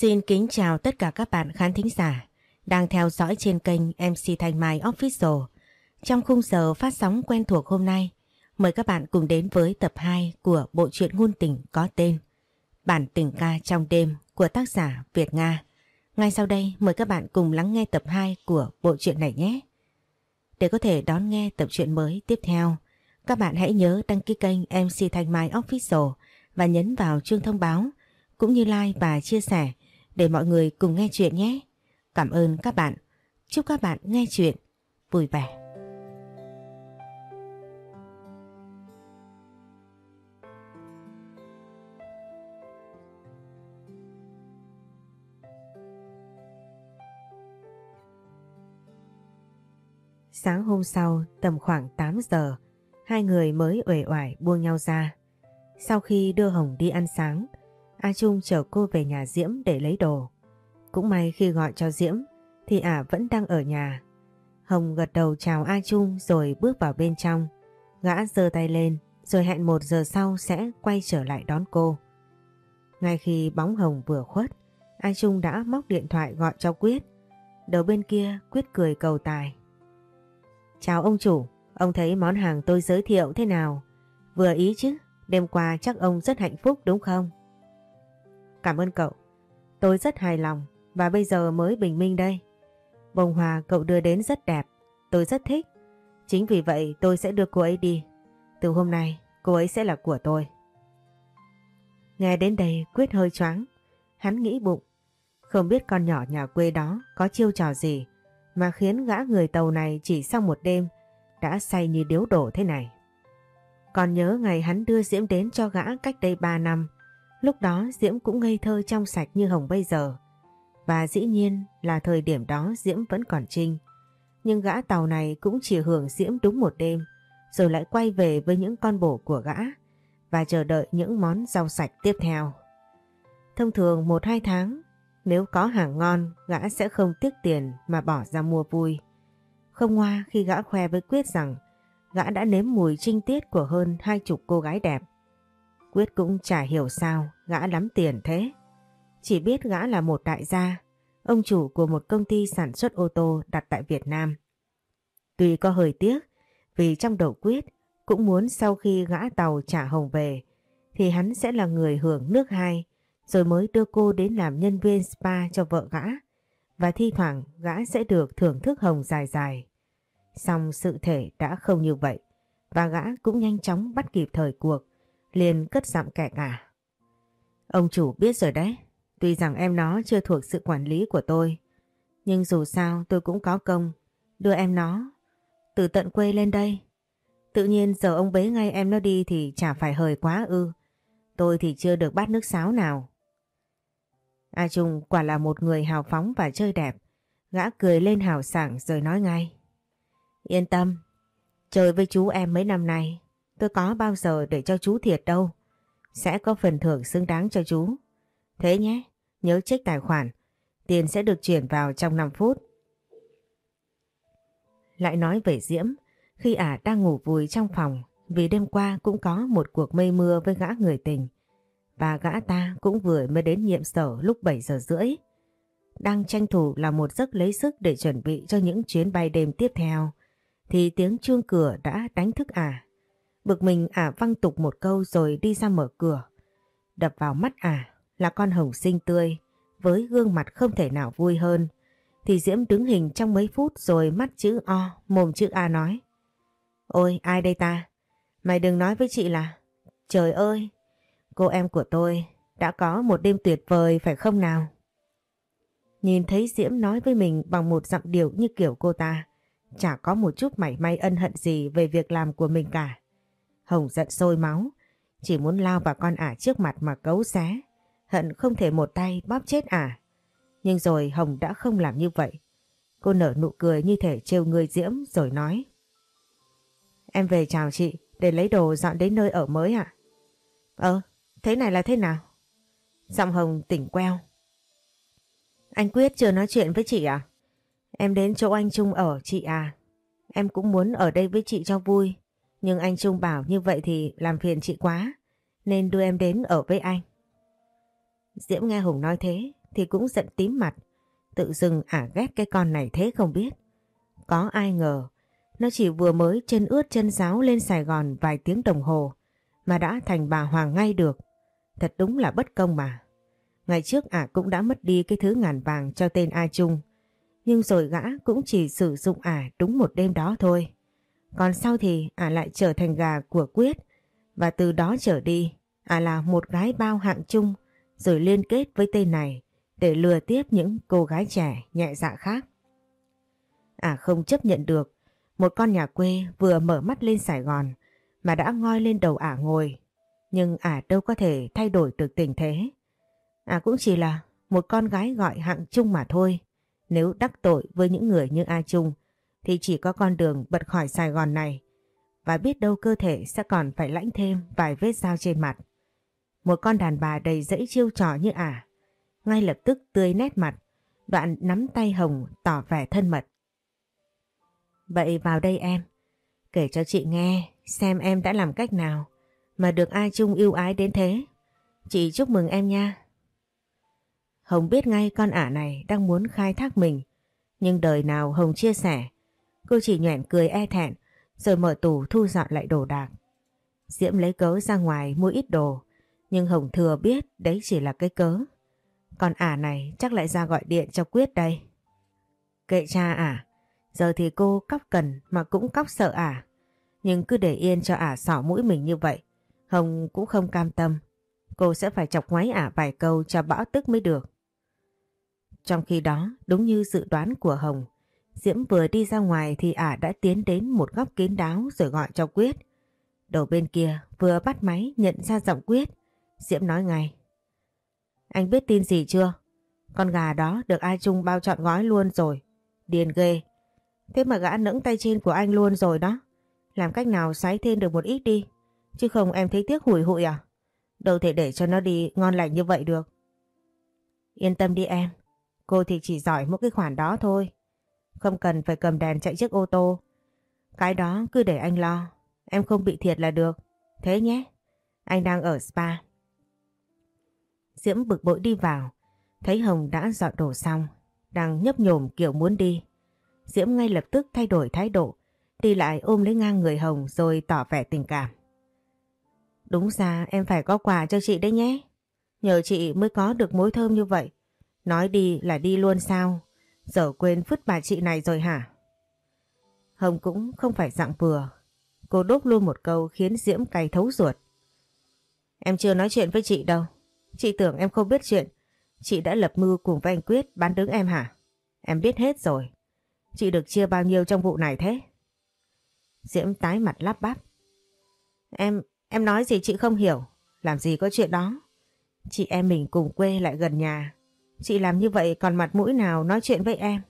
Xin kính chào tất cả các bạn khán thính giả đang theo dõi trên kênh MC Thanh Mai Official. Trong khung giờ phát sóng quen thuộc hôm nay, mời các bạn cùng đến với tập 2 của bộ truyện ngôn tình có tên Bản tình ca trong đêm của tác giả Việt Nga. Ngay sau đây mời các bạn cùng lắng nghe tập 2 của bộ truyện này nhé. Để có thể đón nghe tập truyện mới tiếp theo, các bạn hãy nhớ đăng ký kênh MC Thanh Mai Official và nhấn vào chuông thông báo cũng như like và chia sẻ để mọi người cùng nghe chuyện nhé. Cảm ơn các bạn. Chúc các bạn nghe chuyện vui vẻ. Sáng hôm sau tầm khoảng 8 giờ, hai người mới uể oải buông nhau ra. Sau khi đưa Hồng đi ăn sáng, A Trung chở cô về nhà Diễm để lấy đồ. Cũng may khi gọi cho Diễm thì ả vẫn đang ở nhà. Hồng gật đầu chào A Trung rồi bước vào bên trong. Gã giơ tay lên rồi hẹn một giờ sau sẽ quay trở lại đón cô. Ngay khi bóng Hồng vừa khuất, A Trung đã móc điện thoại gọi cho Quyết. Đầu bên kia Quyết cười cầu tài. Chào ông chủ, ông thấy món hàng tôi giới thiệu thế nào? Vừa ý chứ, đêm qua chắc ông rất hạnh phúc đúng không? Cảm ơn cậu. Tôi rất hài lòng và bây giờ mới bình minh đây. Bông hoa cậu đưa đến rất đẹp, tôi rất thích. Chính vì vậy tôi sẽ đưa cô ấy đi. Từ hôm nay cô ấy sẽ là của tôi. Nghe đến đây Quyết hơi choáng. Hắn nghĩ bụng. Không biết con nhỏ nhà quê đó có chiêu trò gì mà khiến gã người tàu này chỉ sau một đêm đã say như điếu đổ thế này. Còn nhớ ngày hắn đưa Diễm đến cho gã cách đây 3 năm Lúc đó Diễm cũng ngây thơ trong sạch như Hồng bây giờ. Và dĩ nhiên là thời điểm đó Diễm vẫn còn trinh. Nhưng gã tàu này cũng chỉ hưởng Diễm đúng một đêm, rồi lại quay về với những con bổ của gã và chờ đợi những món rau sạch tiếp theo. Thông thường một hai tháng, nếu có hàng ngon, gã sẽ không tiếc tiền mà bỏ ra mua vui. Không ngoa khi gã khoe với Quyết rằng gã đã nếm mùi trinh tiết của hơn hai chục cô gái đẹp. Quyết cũng chả hiểu sao gã lắm tiền thế. Chỉ biết gã là một đại gia, ông chủ của một công ty sản xuất ô tô đặt tại Việt Nam. Tuy có hơi tiếc, vì trong đầu Quyết cũng muốn sau khi gã tàu trả hồng về, thì hắn sẽ là người hưởng nước hai, rồi mới đưa cô đến làm nhân viên spa cho vợ gã, và thi thoảng gã sẽ được thưởng thức hồng dài dài. Xong sự thể đã không như vậy, và gã cũng nhanh chóng bắt kịp thời cuộc, liền cất giọng kẻ cả. Ông chủ biết rồi đấy, tuy rằng em nó chưa thuộc sự quản lý của tôi, nhưng dù sao tôi cũng có công đưa em nó từ tận quê lên đây. Tự nhiên giờ ông bế ngay em nó đi thì chả phải hời quá ư. Tôi thì chưa được bát nước sáo nào. A Trung quả là một người hào phóng và chơi đẹp. Gã cười lên hào sảng rồi nói ngay. Yên tâm, chơi với chú em mấy năm nay Tôi có bao giờ để cho chú thiệt đâu. Sẽ có phần thưởng xứng đáng cho chú. Thế nhé, nhớ check tài khoản. Tiền sẽ được chuyển vào trong 5 phút. Lại nói về Diễm, khi ả đang ngủ vùi trong phòng vì đêm qua cũng có một cuộc mây mưa với gã người tình. Và gã ta cũng vừa mới đến nhiệm sở lúc 7 giờ rưỡi. Đang tranh thủ là một giấc lấy sức để chuẩn bị cho những chuyến bay đêm tiếp theo. Thì tiếng chuông cửa đã đánh thức ả. Bực mình ả văng tục một câu rồi đi ra mở cửa. Đập vào mắt ả là con hồng xinh tươi với gương mặt không thể nào vui hơn. Thì Diễm đứng hình trong mấy phút rồi mắt chữ O, mồm chữ A nói. Ôi ai đây ta? Mày đừng nói với chị là Trời ơi, cô em của tôi đã có một đêm tuyệt vời phải không nào? Nhìn thấy Diễm nói với mình bằng một giọng điệu như kiểu cô ta, chả có một chút mảy may ân hận gì về việc làm của mình cả. Hồng giận sôi máu, chỉ muốn lao vào con ả trước mặt mà cấu xé, hận không thể một tay bóp chết ả. Nhưng rồi Hồng đã không làm như vậy. Cô nở nụ cười như thể trêu người Diễm rồi nói. Em về chào chị để lấy đồ dọn đến nơi ở mới ạ. Ờ, thế này là thế nào? Giọng Hồng tỉnh queo. Anh Quyết chưa nói chuyện với chị à? Em đến chỗ anh Trung ở chị à? Em cũng muốn ở đây với chị cho vui. Nhưng anh Trung bảo như vậy thì làm phiền chị quá, nên đưa em đến ở với anh. Diễm nghe Hùng nói thế thì cũng giận tím mặt. Tự dưng ả ghét cái con này thế không biết. Có ai ngờ, nó chỉ vừa mới chân ướt chân giáo lên Sài Gòn vài tiếng đồng hồ mà đã thành bà Hoàng ngay được. Thật đúng là bất công mà. Ngày trước ả cũng đã mất đi cái thứ ngàn vàng cho tên A Trung. Nhưng rồi gã cũng chỉ sử dụng ả đúng một đêm đó thôi. Còn sau thì ả lại trở thành gà của Quyết và từ đó trở đi, ả là một gái bao hạng chung, rồi liên kết với tên này để lừa tiếp những cô gái trẻ nhẹ dạ khác. Ả không chấp nhận được, một con nhà quê vừa mở mắt lên Sài Gòn mà đã ngoi lên đầu ả ngồi. Nhưng ả đâu có thể thay đổi được tình thế. Ả cũng chỉ là một con gái gọi hạng chung mà thôi. Nếu đắc tội với những người như A Trung thì chỉ có con đường bật khỏi Sài Gòn này và biết đâu cơ thể sẽ còn phải lãnh thêm vài vết dao trên mặt. Một con đàn bà đầy dẫy chiêu trò như ả, ngay lập tức tươi nét mặt, đoạn nắm tay Hồng tỏ vẻ thân mật. Vậy vào đây em, kể cho chị nghe xem em đã làm cách nào mà được ai chung yêu ái đến thế. Chị chúc mừng em nha. Hồng biết ngay con ả này đang muốn khai thác mình, nhưng đời nào Hồng chia sẻ, cô chỉ nhoẻn cười e thẹn rồi mở tủ thu dọn lại đồ đạc. Diễm lấy cớ ra ngoài mua ít đồ, nhưng Hồng thừa biết đấy chỉ là cái cớ. Còn ả này chắc lại ra gọi điện cho Quyết đây. Kệ cha ả, giờ thì cô cóc cần mà cũng cóc sợ ả. Nhưng cứ để yên cho ả sỏ mũi mình như vậy, Hồng cũng không cam tâm. Cô sẽ phải chọc ngoáy ả vài câu cho bão tức mới được. Trong khi đó, đúng như dự đoán của Hồng, Diễm vừa đi ra ngoài thì ả đã tiến đến một góc kín đáo rồi gọi cho Quyết. Đầu bên kia vừa bắt máy nhận ra giọng Quyết. Diễm nói ngay. Anh biết tin gì chưa? Con gà đó được ai chung bao trọn gói luôn rồi. Điền ghê. Thế mà gã nẫng tay trên của anh luôn rồi đó. Làm cách nào sái thêm được một ít đi. Chứ không em thấy tiếc hủi hụi à? Đâu thể để cho nó đi ngon lành như vậy được. Yên tâm đi em. Cô thì chỉ giỏi mỗi cái khoản đó thôi. Không cần phải cầm đèn chạy chiếc ô tô. Cái đó cứ để anh lo. Em không bị thiệt là được. Thế nhé. Anh đang ở spa. Diễm bực bội đi vào. Thấy Hồng đã dọn đồ xong. Đang nhấp nhổm kiểu muốn đi. Diễm ngay lập tức thay đổi thái độ. Đi lại ôm lấy ngang người Hồng rồi tỏ vẻ tình cảm. Đúng ra em phải có quà cho chị đấy nhé. Nhờ chị mới có được mối thơm như vậy. Nói đi là đi luôn sao? Giờ quên phứt bà chị này rồi hả? Hồng cũng không phải dạng vừa. Cô đốt luôn một câu khiến Diễm cay thấu ruột. Em chưa nói chuyện với chị đâu. Chị tưởng em không biết chuyện. Chị đã lập mưu cùng với anh Quyết bán đứng em hả? Em biết hết rồi. Chị được chia bao nhiêu trong vụ này thế? Diễm tái mặt lắp bắp. Em, em nói gì chị không hiểu. Làm gì có chuyện đó. Chị em mình cùng quê lại gần nhà. Chị làm như vậy còn mặt mũi nào nói chuyện với em.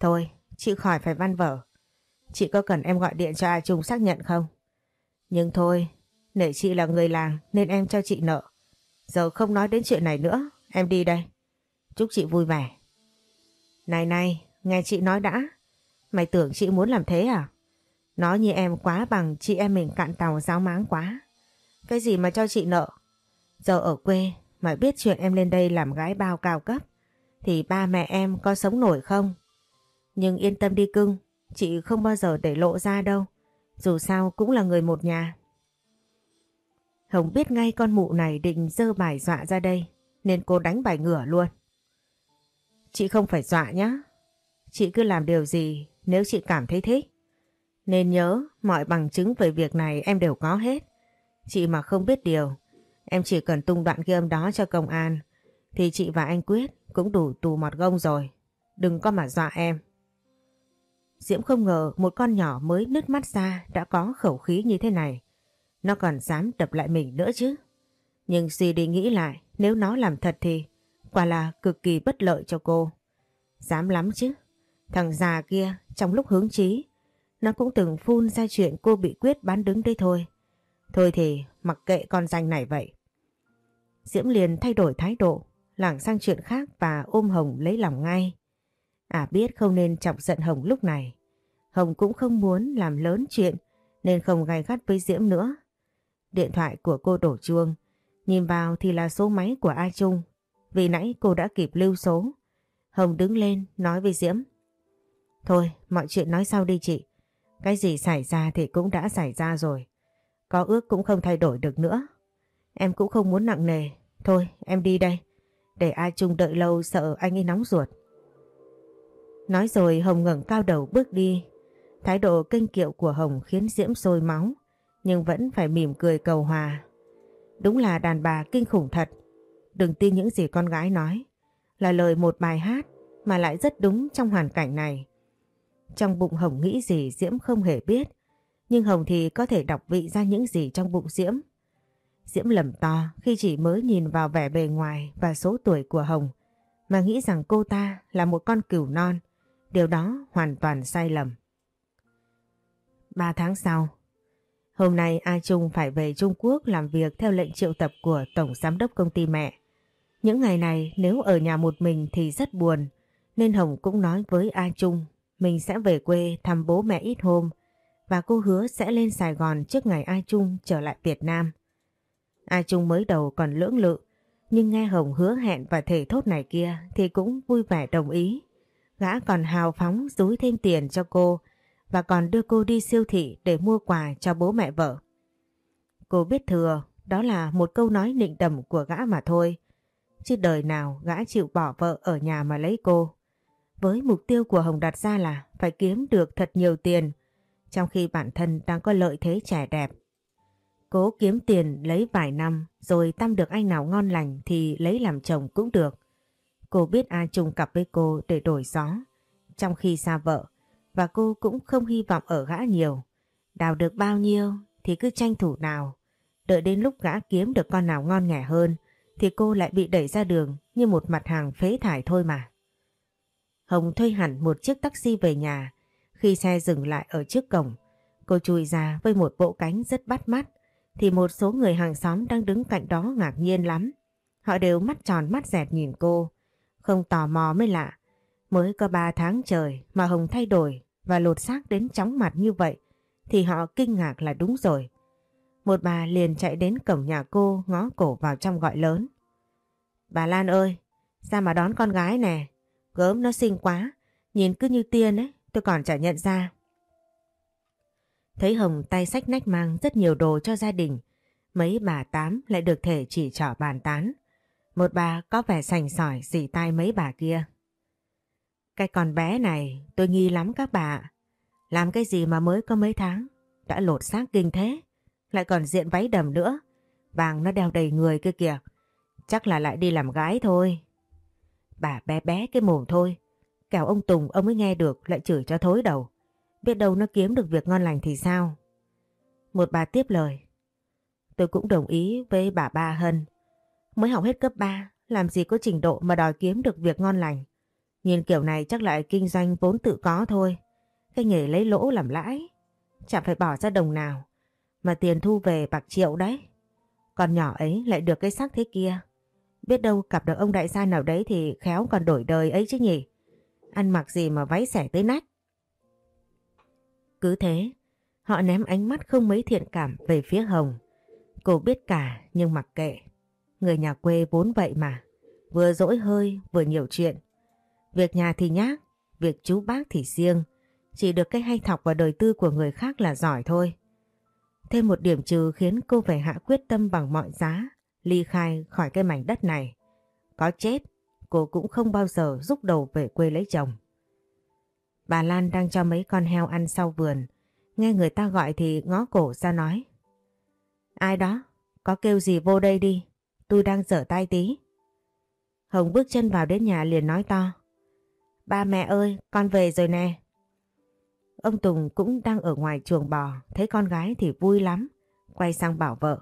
Thôi, chị khỏi phải văn vở. Chị có cần em gọi điện cho A Trung xác nhận không? Nhưng thôi, nể chị là người làng nên em cho chị nợ. Giờ không nói đến chuyện này nữa, em đi đây. Chúc chị vui vẻ. Này này, nghe chị nói đã. Mày tưởng chị muốn làm thế à? Nói như em quá bằng chị em mình cạn tàu giáo máng quá. Cái gì mà cho chị nợ? Giờ ở quê mà biết chuyện em lên đây làm gái bao cao cấp thì ba mẹ em có sống nổi không? Nhưng yên tâm đi cưng, chị không bao giờ để lộ ra đâu. Dù sao cũng là người một nhà. Hồng biết ngay con mụ này định dơ bài dọa ra đây nên cô đánh bài ngửa luôn. Chị không phải dọa nhá. Chị cứ làm điều gì nếu chị cảm thấy thích. Nên nhớ mọi bằng chứng về việc này em đều có hết. Chị mà không biết điều Em chỉ cần tung đoạn ghi âm đó cho công an, thì chị và anh Quyết cũng đủ tù mọt gông rồi. Đừng có mà dọa em. Diễm không ngờ một con nhỏ mới nứt mắt ra đã có khẩu khí như thế này. Nó còn dám đập lại mình nữa chứ. Nhưng suy đi nghĩ lại, nếu nó làm thật thì quả là cực kỳ bất lợi cho cô. Dám lắm chứ. Thằng già kia, trong lúc hướng chí, nó cũng từng phun ra chuyện cô bị Quyết bán đứng đây thôi. Thôi thì mặc kệ con danh này vậy. Diễm liền thay đổi thái độ, lảng sang chuyện khác và ôm Hồng lấy lòng ngay. À biết không nên chọc giận Hồng lúc này. Hồng cũng không muốn làm lớn chuyện nên không gai gắt với Diễm nữa. Điện thoại của cô đổ chuông, nhìn vào thì là số máy của A Trung. vì nãy cô đã kịp lưu số. Hồng đứng lên nói với Diễm. Thôi, mọi chuyện nói sau đi chị. Cái gì xảy ra thì cũng đã xảy ra rồi. Có ước cũng không thay đổi được nữa. Em cũng không muốn nặng nề. Thôi, em đi đây. Để ai chung đợi lâu sợ anh ấy nóng ruột. Nói rồi Hồng ngẩng cao đầu bước đi. Thái độ kênh kiệu của Hồng khiến Diễm sôi máu, nhưng vẫn phải mỉm cười cầu hòa. Đúng là đàn bà kinh khủng thật. Đừng tin những gì con gái nói. Là lời một bài hát mà lại rất đúng trong hoàn cảnh này. Trong bụng Hồng nghĩ gì Diễm không hề biết. Nhưng Hồng thì có thể đọc vị ra những gì trong bụng Diễm. Diễm lầm to khi chỉ mới nhìn vào vẻ bề ngoài và số tuổi của Hồng mà nghĩ rằng cô ta là một con cừu non. Điều đó hoàn toàn sai lầm. Ba tháng sau, hôm nay A Trung phải về Trung Quốc làm việc theo lệnh triệu tập của Tổng Giám đốc công ty mẹ. Những ngày này nếu ở nhà một mình thì rất buồn, nên Hồng cũng nói với A Trung mình sẽ về quê thăm bố mẹ ít hôm và cô hứa sẽ lên Sài Gòn trước ngày A Trung trở lại Việt Nam. A Trung mới đầu còn lưỡng lự, nhưng nghe Hồng hứa hẹn và thể thốt này kia thì cũng vui vẻ đồng ý. Gã còn hào phóng dúi thêm tiền cho cô và còn đưa cô đi siêu thị để mua quà cho bố mẹ vợ. Cô biết thừa, đó là một câu nói nịnh đầm của gã mà thôi. Chứ đời nào gã chịu bỏ vợ ở nhà mà lấy cô. Với mục tiêu của Hồng đặt ra là phải kiếm được thật nhiều tiền, trong khi bản thân đang có lợi thế trẻ đẹp. Cố kiếm tiền lấy vài năm rồi tâm được anh nào ngon lành thì lấy làm chồng cũng được. Cô biết A Trung cặp với cô để đổi gió, trong khi xa vợ, và cô cũng không hy vọng ở gã nhiều. Đào được bao nhiêu thì cứ tranh thủ nào. Đợi đến lúc gã kiếm được con nào ngon nghẻ hơn thì cô lại bị đẩy ra đường như một mặt hàng phế thải thôi mà. Hồng thuê hẳn một chiếc taxi về nhà. Khi xe dừng lại ở trước cổng, cô chui ra với một bộ cánh rất bắt mắt thì một số người hàng xóm đang đứng cạnh đó ngạc nhiên lắm. Họ đều mắt tròn mắt dẹt nhìn cô. Không tò mò mới lạ. Mới có 3 tháng trời mà Hồng thay đổi và lột xác đến chóng mặt như vậy thì họ kinh ngạc là đúng rồi. Một bà liền chạy đến cổng nhà cô ngó cổ vào trong gọi lớn. Bà Lan ơi, ra mà đón con gái nè. Gớm nó xinh quá, nhìn cứ như tiên ấy, tôi còn chả nhận ra. Thấy Hồng tay sách nách mang rất nhiều đồ cho gia đình, mấy bà tám lại được thể chỉ trỏ bàn tán. Một bà có vẻ sành sỏi dì tai mấy bà kia. Cái con bé này tôi nghi lắm các bà. Làm cái gì mà mới có mấy tháng, đã lột xác kinh thế, lại còn diện váy đầm nữa. Vàng nó đeo đầy người kia kìa, chắc là lại đi làm gái thôi. Bà bé bé cái mồm thôi, kẻo ông Tùng ông mới nghe được lại chửi cho thối đầu. Biết đâu nó kiếm được việc ngon lành thì sao? Một bà tiếp lời. Tôi cũng đồng ý với bà Ba Hân. Mới học hết cấp 3, làm gì có trình độ mà đòi kiếm được việc ngon lành. Nhìn kiểu này chắc lại kinh doanh vốn tự có thôi. Cái nghề lấy lỗ làm lãi. Chẳng phải bỏ ra đồng nào. Mà tiền thu về bạc triệu đấy. Còn nhỏ ấy lại được cái sắc thế kia. Biết đâu gặp được ông đại gia nào đấy thì khéo còn đổi đời ấy chứ nhỉ. Ăn mặc gì mà váy xẻ tới nách. Cứ thế, họ ném ánh mắt không mấy thiện cảm về phía Hồng. Cô biết cả nhưng mặc kệ. Người nhà quê vốn vậy mà. Vừa dỗi hơi vừa nhiều chuyện. Việc nhà thì nhác, việc chú bác thì riêng. Chỉ được cái hay thọc vào đời tư của người khác là giỏi thôi. Thêm một điểm trừ khiến cô phải hạ quyết tâm bằng mọi giá ly khai khỏi cái mảnh đất này. Có chết, cô cũng không bao giờ rút đầu về quê lấy chồng. Bà Lan đang cho mấy con heo ăn sau vườn. Nghe người ta gọi thì ngó cổ ra nói. Ai đó? Có kêu gì vô đây đi. Tôi đang dở tay tí. Hồng bước chân vào đến nhà liền nói to. Ba mẹ ơi, con về rồi nè. Ông Tùng cũng đang ở ngoài chuồng bò, thấy con gái thì vui lắm. Quay sang bảo vợ.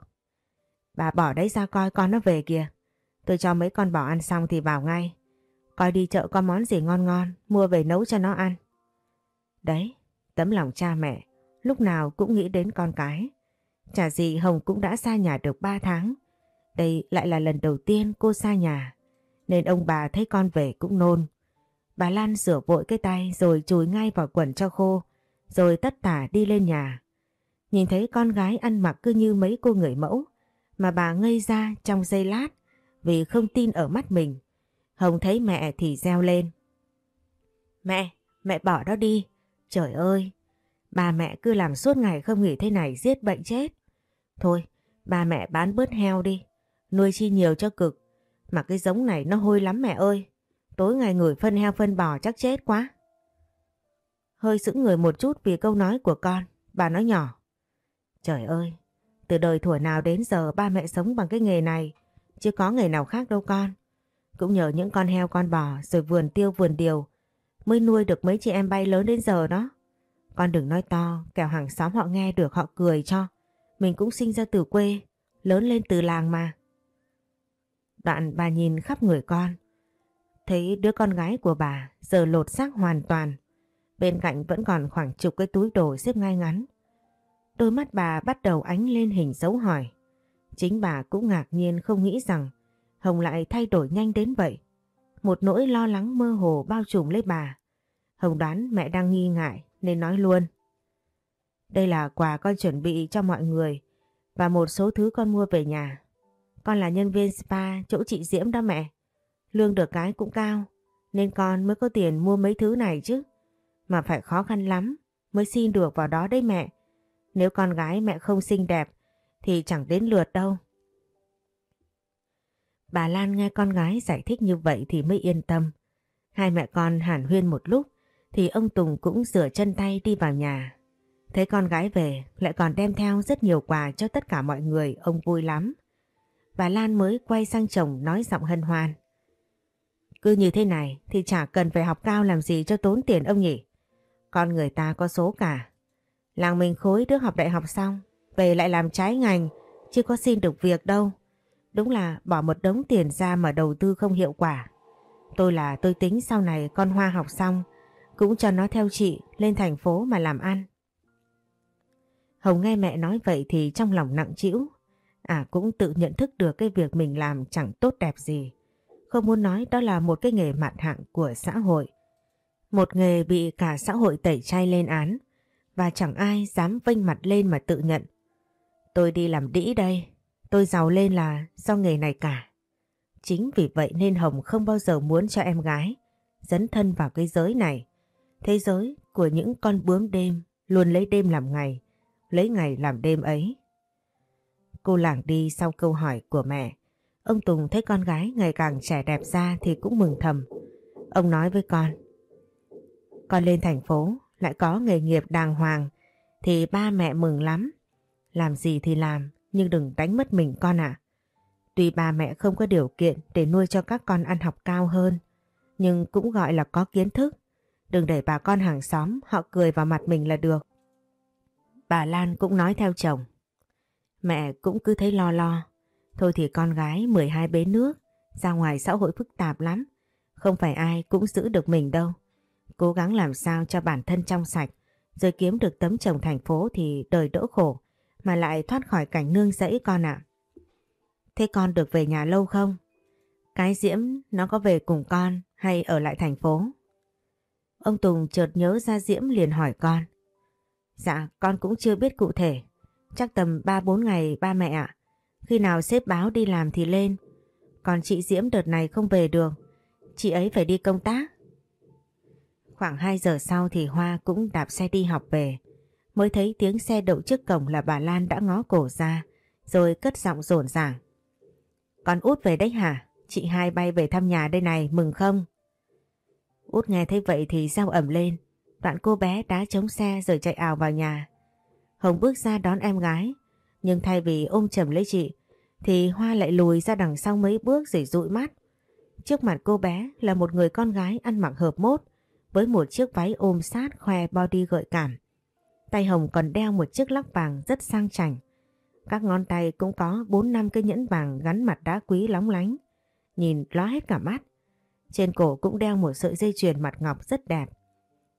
Bà bỏ đấy ra coi con nó về kìa. Tôi cho mấy con bò ăn xong thì vào ngay. Coi đi chợ có món gì ngon ngon, mua về nấu cho nó ăn. Đấy, tấm lòng cha mẹ, lúc nào cũng nghĩ đến con cái. Chả gì Hồng cũng đã xa nhà được 3 tháng. Đây lại là lần đầu tiên cô xa nhà. Nên ông bà thấy con về cũng nôn. Bà Lan rửa vội cái tay rồi chùi ngay vào quần cho khô. Rồi tất tả đi lên nhà. Nhìn thấy con gái ăn mặc cứ như mấy cô người mẫu. Mà bà ngây ra trong giây lát vì không tin ở mắt mình. Hồng thấy mẹ thì reo lên. Mẹ, mẹ bỏ đó đi. Trời ơi, bà mẹ cứ làm suốt ngày không nghỉ thế này giết bệnh chết. Thôi, bà mẹ bán bớt heo đi, nuôi chi nhiều cho cực. Mà cái giống này nó hôi lắm mẹ ơi. Tối ngày ngửi phân heo phân bò chắc chết quá. Hơi sững người một chút vì câu nói của con, bà nói nhỏ. Trời ơi, từ đời thuở nào đến giờ ba mẹ sống bằng cái nghề này, chứ có nghề nào khác đâu con. Cũng nhờ những con heo con bò rồi vườn tiêu vườn điều mới nuôi được mấy chị em bay lớn đến giờ đó. Con đừng nói to, kẻo hàng xóm họ nghe được họ cười cho. Mình cũng sinh ra từ quê, lớn lên từ làng mà. Đoạn bà nhìn khắp người con, thấy đứa con gái của bà giờ lột xác hoàn toàn. Bên cạnh vẫn còn khoảng chục cái túi đồ xếp ngay ngắn. Đôi mắt bà bắt đầu ánh lên hình dấu hỏi. Chính bà cũng ngạc nhiên không nghĩ rằng Hồng lại thay đổi nhanh đến vậy. Một nỗi lo lắng mơ hồ bao trùm lấy bà. Hồng đoán mẹ đang nghi ngại, nên nói luôn. Đây là quà con chuẩn bị cho mọi người và một số thứ con mua về nhà. Con là nhân viên spa chỗ chị Diễm đó mẹ. Lương được cái cũng cao, nên con mới có tiền mua mấy thứ này chứ. Mà phải khó khăn lắm mới xin được vào đó đấy mẹ. Nếu con gái mẹ không xinh đẹp thì chẳng đến lượt đâu. Bà Lan nghe con gái giải thích như vậy thì mới yên tâm. Hai mẹ con hàn huyên một lúc thì ông Tùng cũng rửa chân tay đi vào nhà. Thấy con gái về lại còn đem theo rất nhiều quà cho tất cả mọi người, ông vui lắm. Bà Lan mới quay sang chồng nói giọng hân hoan. Cứ như thế này thì chả cần phải học cao làm gì cho tốn tiền ông nhỉ. Con người ta có số cả. Làng mình khối đứa học đại học xong, về lại làm trái ngành, chưa có xin được việc đâu. Đúng là bỏ một đống tiền ra mà đầu tư không hiệu quả. Tôi là tôi tính sau này con Hoa học xong, cũng cho nó theo chị lên thành phố mà làm ăn. Hồng nghe mẹ nói vậy thì trong lòng nặng trĩu. À cũng tự nhận thức được cái việc mình làm chẳng tốt đẹp gì. Không muốn nói đó là một cái nghề mặt hạng của xã hội. Một nghề bị cả xã hội tẩy chay lên án và chẳng ai dám vênh mặt lên mà tự nhận. Tôi đi làm đĩ đây, tôi giàu lên là do nghề này cả. Chính vì vậy nên Hồng không bao giờ muốn cho em gái dấn thân vào cái giới này. Thế giới của những con bướm đêm luôn lấy đêm làm ngày, lấy ngày làm đêm ấy. Cô lảng đi sau câu hỏi của mẹ. Ông Tùng thấy con gái ngày càng trẻ đẹp ra thì cũng mừng thầm. Ông nói với con. Con lên thành phố lại có nghề nghiệp đàng hoàng thì ba mẹ mừng lắm. Làm gì thì làm nhưng đừng đánh mất mình con ạ. Tuy ba mẹ không có điều kiện để nuôi cho các con ăn học cao hơn nhưng cũng gọi là có kiến thức. Đừng để bà con hàng xóm họ cười vào mặt mình là được. Bà Lan cũng nói theo chồng. Mẹ cũng cứ thấy lo lo. Thôi thì con gái 12 bế nước, ra ngoài xã hội phức tạp lắm. Không phải ai cũng giữ được mình đâu. Cố gắng làm sao cho bản thân trong sạch, rồi kiếm được tấm chồng thành phố thì đời đỡ khổ, mà lại thoát khỏi cảnh nương rẫy con ạ. Thế con được về nhà lâu không? Cái Diễm nó có về cùng con hay ở lại thành phố? Ông Tùng chợt nhớ ra Diễm liền hỏi con. Dạ con cũng chưa biết cụ thể. Chắc tầm 3-4 ngày ba mẹ ạ. Khi nào xếp báo đi làm thì lên. Còn chị Diễm đợt này không về được. Chị ấy phải đi công tác. Khoảng 2 giờ sau thì Hoa cũng đạp xe đi học về. Mới thấy tiếng xe đậu trước cổng là bà Lan đã ngó cổ ra. Rồi cất giọng rộn ràng. Con út về đấy hả? Chị hai bay về thăm nhà đây này, mừng không? Út nghe thấy vậy thì giao ẩm lên. Đoạn cô bé đá chống xe rồi chạy ảo vào nhà. Hồng bước ra đón em gái. Nhưng thay vì ôm chầm lấy chị, thì Hoa lại lùi ra đằng sau mấy bước rồi dụi mắt. Trước mặt cô bé là một người con gái ăn mặc hợp mốt với một chiếc váy ôm sát khoe body gợi cảm. Tay Hồng còn đeo một chiếc lắc vàng rất sang chảnh. Các ngón tay cũng có 4 năm cái nhẫn vàng gắn mặt đá quý lóng lánh. Nhìn lóa hết cả mắt. Trên cổ cũng đeo một sợi dây chuyền mặt ngọc rất đẹp.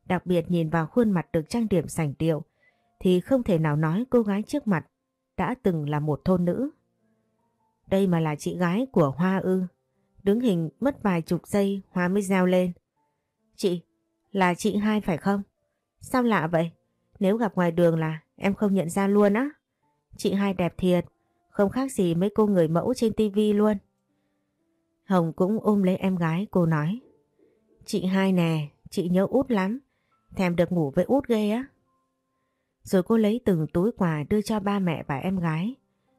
Đặc biệt nhìn vào khuôn mặt được trang điểm sành điệu thì không thể nào nói cô gái trước mặt đã từng là một thôn nữ. Đây mà là chị gái của Hoa ư. Đứng hình mất vài chục giây Hoa mới reo lên. Chị, là chị hai phải không? Sao lạ vậy? Nếu gặp ngoài đường là em không nhận ra luôn á. Chị hai đẹp thiệt, không khác gì mấy cô người mẫu trên tivi luôn. Hồng cũng ôm lấy em gái cô nói. Chị hai nè, chị nhớ út lắm. Thèm được ngủ với út ghê á. Rồi cô lấy từng túi quà đưa cho ba mẹ và em gái.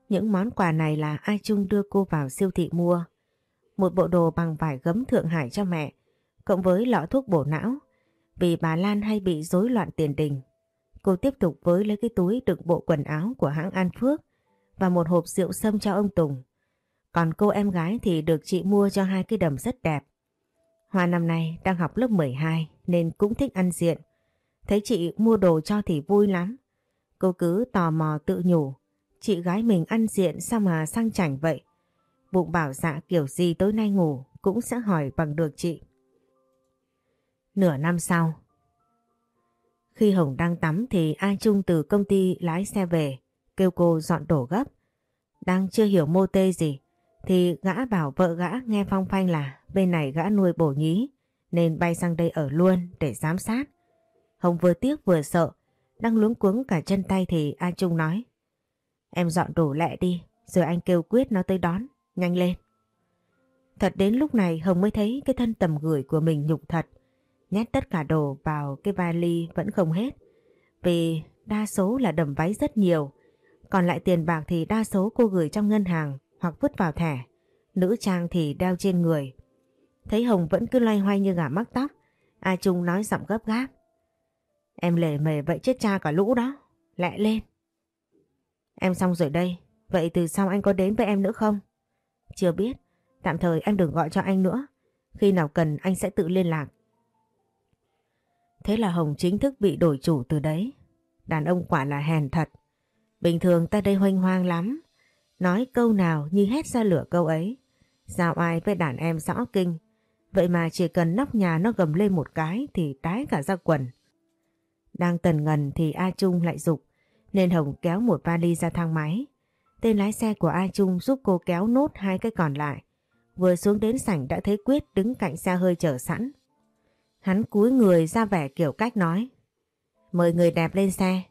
Những món quà này là ai chung đưa cô vào siêu thị mua. Một bộ đồ bằng vải gấm Thượng Hải cho mẹ, cộng với lọ thuốc bổ não. Vì bà Lan hay bị rối loạn tiền đình. Cô tiếp tục với lấy cái túi đựng bộ quần áo của hãng An Phước và một hộp rượu sâm cho ông Tùng. Còn cô em gái thì được chị mua cho hai cái đầm rất đẹp. Hoa năm nay đang học lớp 12 nên cũng thích ăn diện. Thấy chị mua đồ cho thì vui lắm. Cô cứ tò mò tự nhủ. Chị gái mình ăn diện sao mà sang chảnh vậy? Bụng bảo dạ kiểu gì tối nay ngủ cũng sẽ hỏi bằng được chị. Nửa năm sau. Khi Hồng đang tắm thì A Trung từ công ty lái xe về, kêu cô dọn đổ gấp. Đang chưa hiểu mô tê gì, thì gã bảo vợ gã nghe phong phanh là bên này gã nuôi bổ nhí, nên bay sang đây ở luôn để giám sát. Hồng vừa tiếc vừa sợ, đang luống cuống cả chân tay thì A Trung nói. Em dọn đồ lẹ đi, rồi anh kêu Quyết nó tới đón, nhanh lên. Thật đến lúc này Hồng mới thấy cái thân tầm gửi của mình nhục thật. Nhét tất cả đồ vào cái vali vẫn không hết. Vì đa số là đầm váy rất nhiều. Còn lại tiền bạc thì đa số cô gửi trong ngân hàng hoặc vứt vào thẻ. Nữ trang thì đeo trên người. Thấy Hồng vẫn cứ loay hoay như gà mắc tóc. A Trung nói giọng gấp gáp. Em lề mề vậy chết cha cả lũ đó. Lẹ lên. Em xong rồi đây. Vậy từ sau anh có đến với em nữa không? Chưa biết. Tạm thời em đừng gọi cho anh nữa. Khi nào cần anh sẽ tự liên lạc. Thế là Hồng chính thức bị đổi chủ từ đấy. Đàn ông quả là hèn thật. Bình thường ta đây hoanh hoang lắm. Nói câu nào như hét ra lửa câu ấy. Giao ai với đàn em rõ kinh. Vậy mà chỉ cần nóc nhà nó gầm lên một cái thì tái cả ra quần. Đang tần ngần thì A Trung lại dục nên Hồng kéo một vali ra thang máy. Tên lái xe của A Trung giúp cô kéo nốt hai cái còn lại. Vừa xuống đến sảnh đã thấy Quyết đứng cạnh xe hơi chờ sẵn. Hắn cúi người ra vẻ kiểu cách nói. Mời người đẹp lên xe.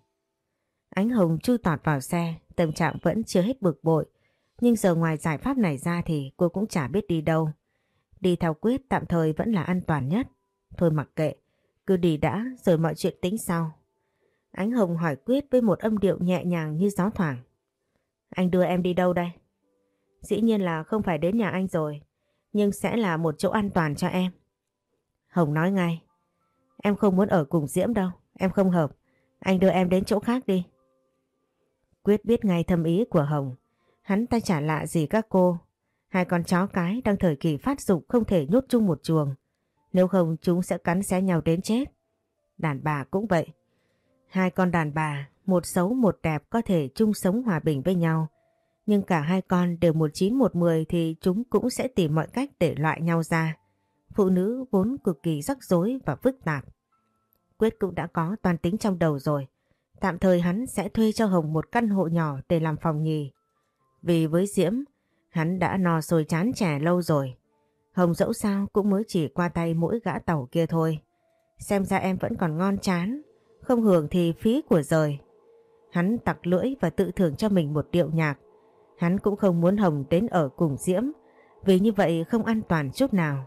Ánh Hồng chui tọt vào xe, tâm trạng vẫn chưa hết bực bội. Nhưng giờ ngoài giải pháp này ra thì cô cũng chả biết đi đâu. Đi theo quyết tạm thời vẫn là an toàn nhất. Thôi mặc kệ, cứ đi đã rồi mọi chuyện tính sau. Ánh Hồng hỏi quyết với một âm điệu nhẹ nhàng như gió thoảng. Anh đưa em đi đâu đây? Dĩ nhiên là không phải đến nhà anh rồi, nhưng sẽ là một chỗ an toàn cho em. Hồng nói ngay. Em không muốn ở cùng Diễm đâu, em không hợp. Anh đưa em đến chỗ khác đi. Quyết biết ngay thâm ý của Hồng. Hắn ta chả lạ gì các cô. Hai con chó cái đang thời kỳ phát dục không thể nhốt chung một chuồng. Nếu không chúng sẽ cắn xé nhau đến chết. Đàn bà cũng vậy. Hai con đàn bà, một xấu một đẹp có thể chung sống hòa bình với nhau. Nhưng cả hai con đều một chín một mười thì chúng cũng sẽ tìm mọi cách để loại nhau ra. Phụ nữ vốn cực kỳ rắc rối và phức tạp. Quyết cũng đã có toàn tính trong đầu rồi. Tạm thời hắn sẽ thuê cho Hồng một căn hộ nhỏ để làm phòng nhì. Vì với Diễm, hắn đã no sôi chán trẻ lâu rồi. Hồng dẫu sao cũng mới chỉ qua tay mỗi gã tàu kia thôi. Xem ra em vẫn còn ngon chán, không hưởng thì phí của rời. Hắn tặc lưỡi và tự thưởng cho mình một điệu nhạc. Hắn cũng không muốn Hồng đến ở cùng Diễm, vì như vậy không an toàn chút nào.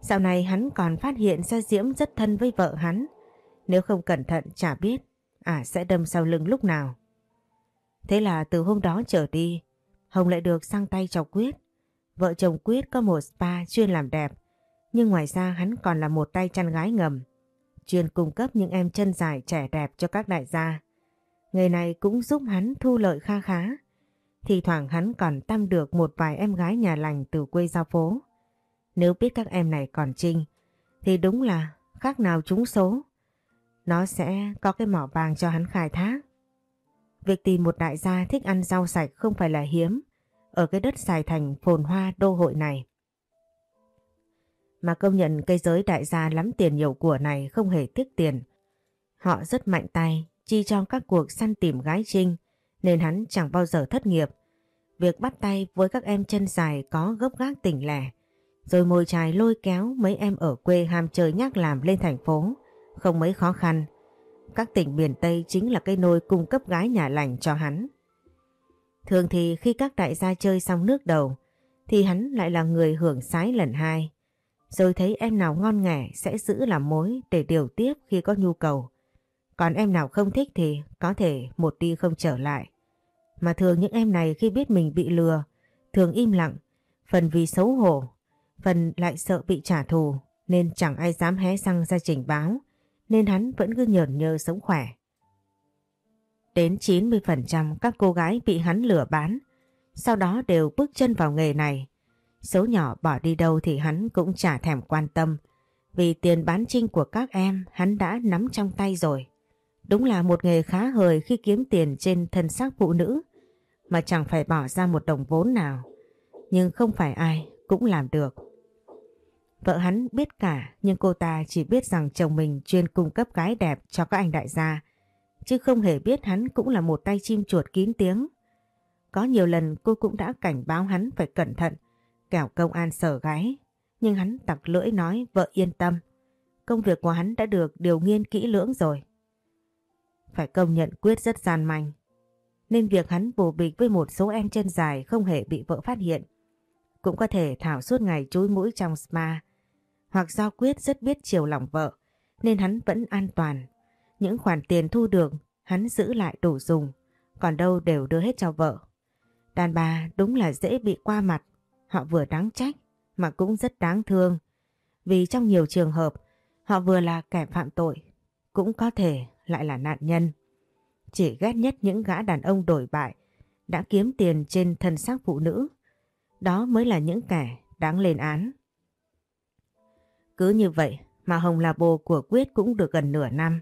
Dạo này hắn còn phát hiện ra Diễm rất thân với vợ hắn. Nếu không cẩn thận chả biết, à sẽ đâm sau lưng lúc nào. Thế là từ hôm đó trở đi, Hồng lại được sang tay cho Quyết. Vợ chồng Quyết có một spa chuyên làm đẹp, nhưng ngoài ra hắn còn là một tay chăn gái ngầm, chuyên cung cấp những em chân dài trẻ đẹp cho các đại gia. Người này cũng giúp hắn thu lợi kha khá. Thì thoảng hắn còn tăm được một vài em gái nhà lành từ quê ra phố. Nếu biết các em này còn trinh, thì đúng là khác nào trúng số. Nó sẽ có cái mỏ vàng cho hắn khai thác. Việc tìm một đại gia thích ăn rau sạch không phải là hiếm ở cái đất xài thành phồn hoa đô hội này. Mà công nhận cây giới đại gia lắm tiền nhiều của này không hề tiếc tiền. Họ rất mạnh tay, chi cho các cuộc săn tìm gái trinh, nên hắn chẳng bao giờ thất nghiệp. Việc bắt tay với các em chân dài có gốc gác tỉnh lẻ, rồi mồi chài lôi kéo mấy em ở quê ham chơi nhắc làm lên thành phố, không mấy khó khăn. Các tỉnh miền Tây chính là cây nôi cung cấp gái nhà lành cho hắn. Thường thì khi các đại gia chơi xong nước đầu, thì hắn lại là người hưởng sái lần hai. Rồi thấy em nào ngon nghẻ sẽ giữ làm mối để điều tiếp khi có nhu cầu. Còn em nào không thích thì có thể một đi không trở lại. Mà thường những em này khi biết mình bị lừa, thường im lặng, phần vì xấu hổ, phần lại sợ bị trả thù nên chẳng ai dám hé răng ra trình báo, nên hắn vẫn cứ nhờn nhơ sống khỏe. Đến 90% các cô gái bị hắn lừa bán, sau đó đều bước chân vào nghề này. Số nhỏ bỏ đi đâu thì hắn cũng chả thèm quan tâm, vì tiền bán trinh của các em hắn đã nắm trong tay rồi. Đúng là một nghề khá hời khi kiếm tiền trên thân xác phụ nữ, mà chẳng phải bỏ ra một đồng vốn nào. Nhưng không phải ai cũng làm được. Vợ hắn biết cả nhưng cô ta chỉ biết rằng chồng mình chuyên cung cấp gái đẹp cho các anh đại gia chứ không hề biết hắn cũng là một tay chim chuột kín tiếng. Có nhiều lần cô cũng đã cảnh báo hắn phải cẩn thận, kẻo công an sở gái. Nhưng hắn tặc lưỡi nói vợ yên tâm, công việc của hắn đã được điều nghiên kỹ lưỡng rồi. Phải công nhận Quyết rất gian manh, nên việc hắn bù bịch với một số em chân dài không hề bị vợ phát hiện. Cũng có thể Thảo suốt ngày chúi mũi trong spa, hoặc Giao Quyết rất biết chiều lòng vợ, nên hắn vẫn an toàn những khoản tiền thu được hắn giữ lại đủ dùng, còn đâu đều đưa hết cho vợ. Đàn bà đúng là dễ bị qua mặt, họ vừa đáng trách mà cũng rất đáng thương. Vì trong nhiều trường hợp họ vừa là kẻ phạm tội, cũng có thể lại là nạn nhân. Chỉ ghét nhất những gã đàn ông đổi bại đã kiếm tiền trên thân xác phụ nữ. Đó mới là những kẻ đáng lên án. Cứ như vậy mà Hồng là bồ của Quyết cũng được gần nửa năm.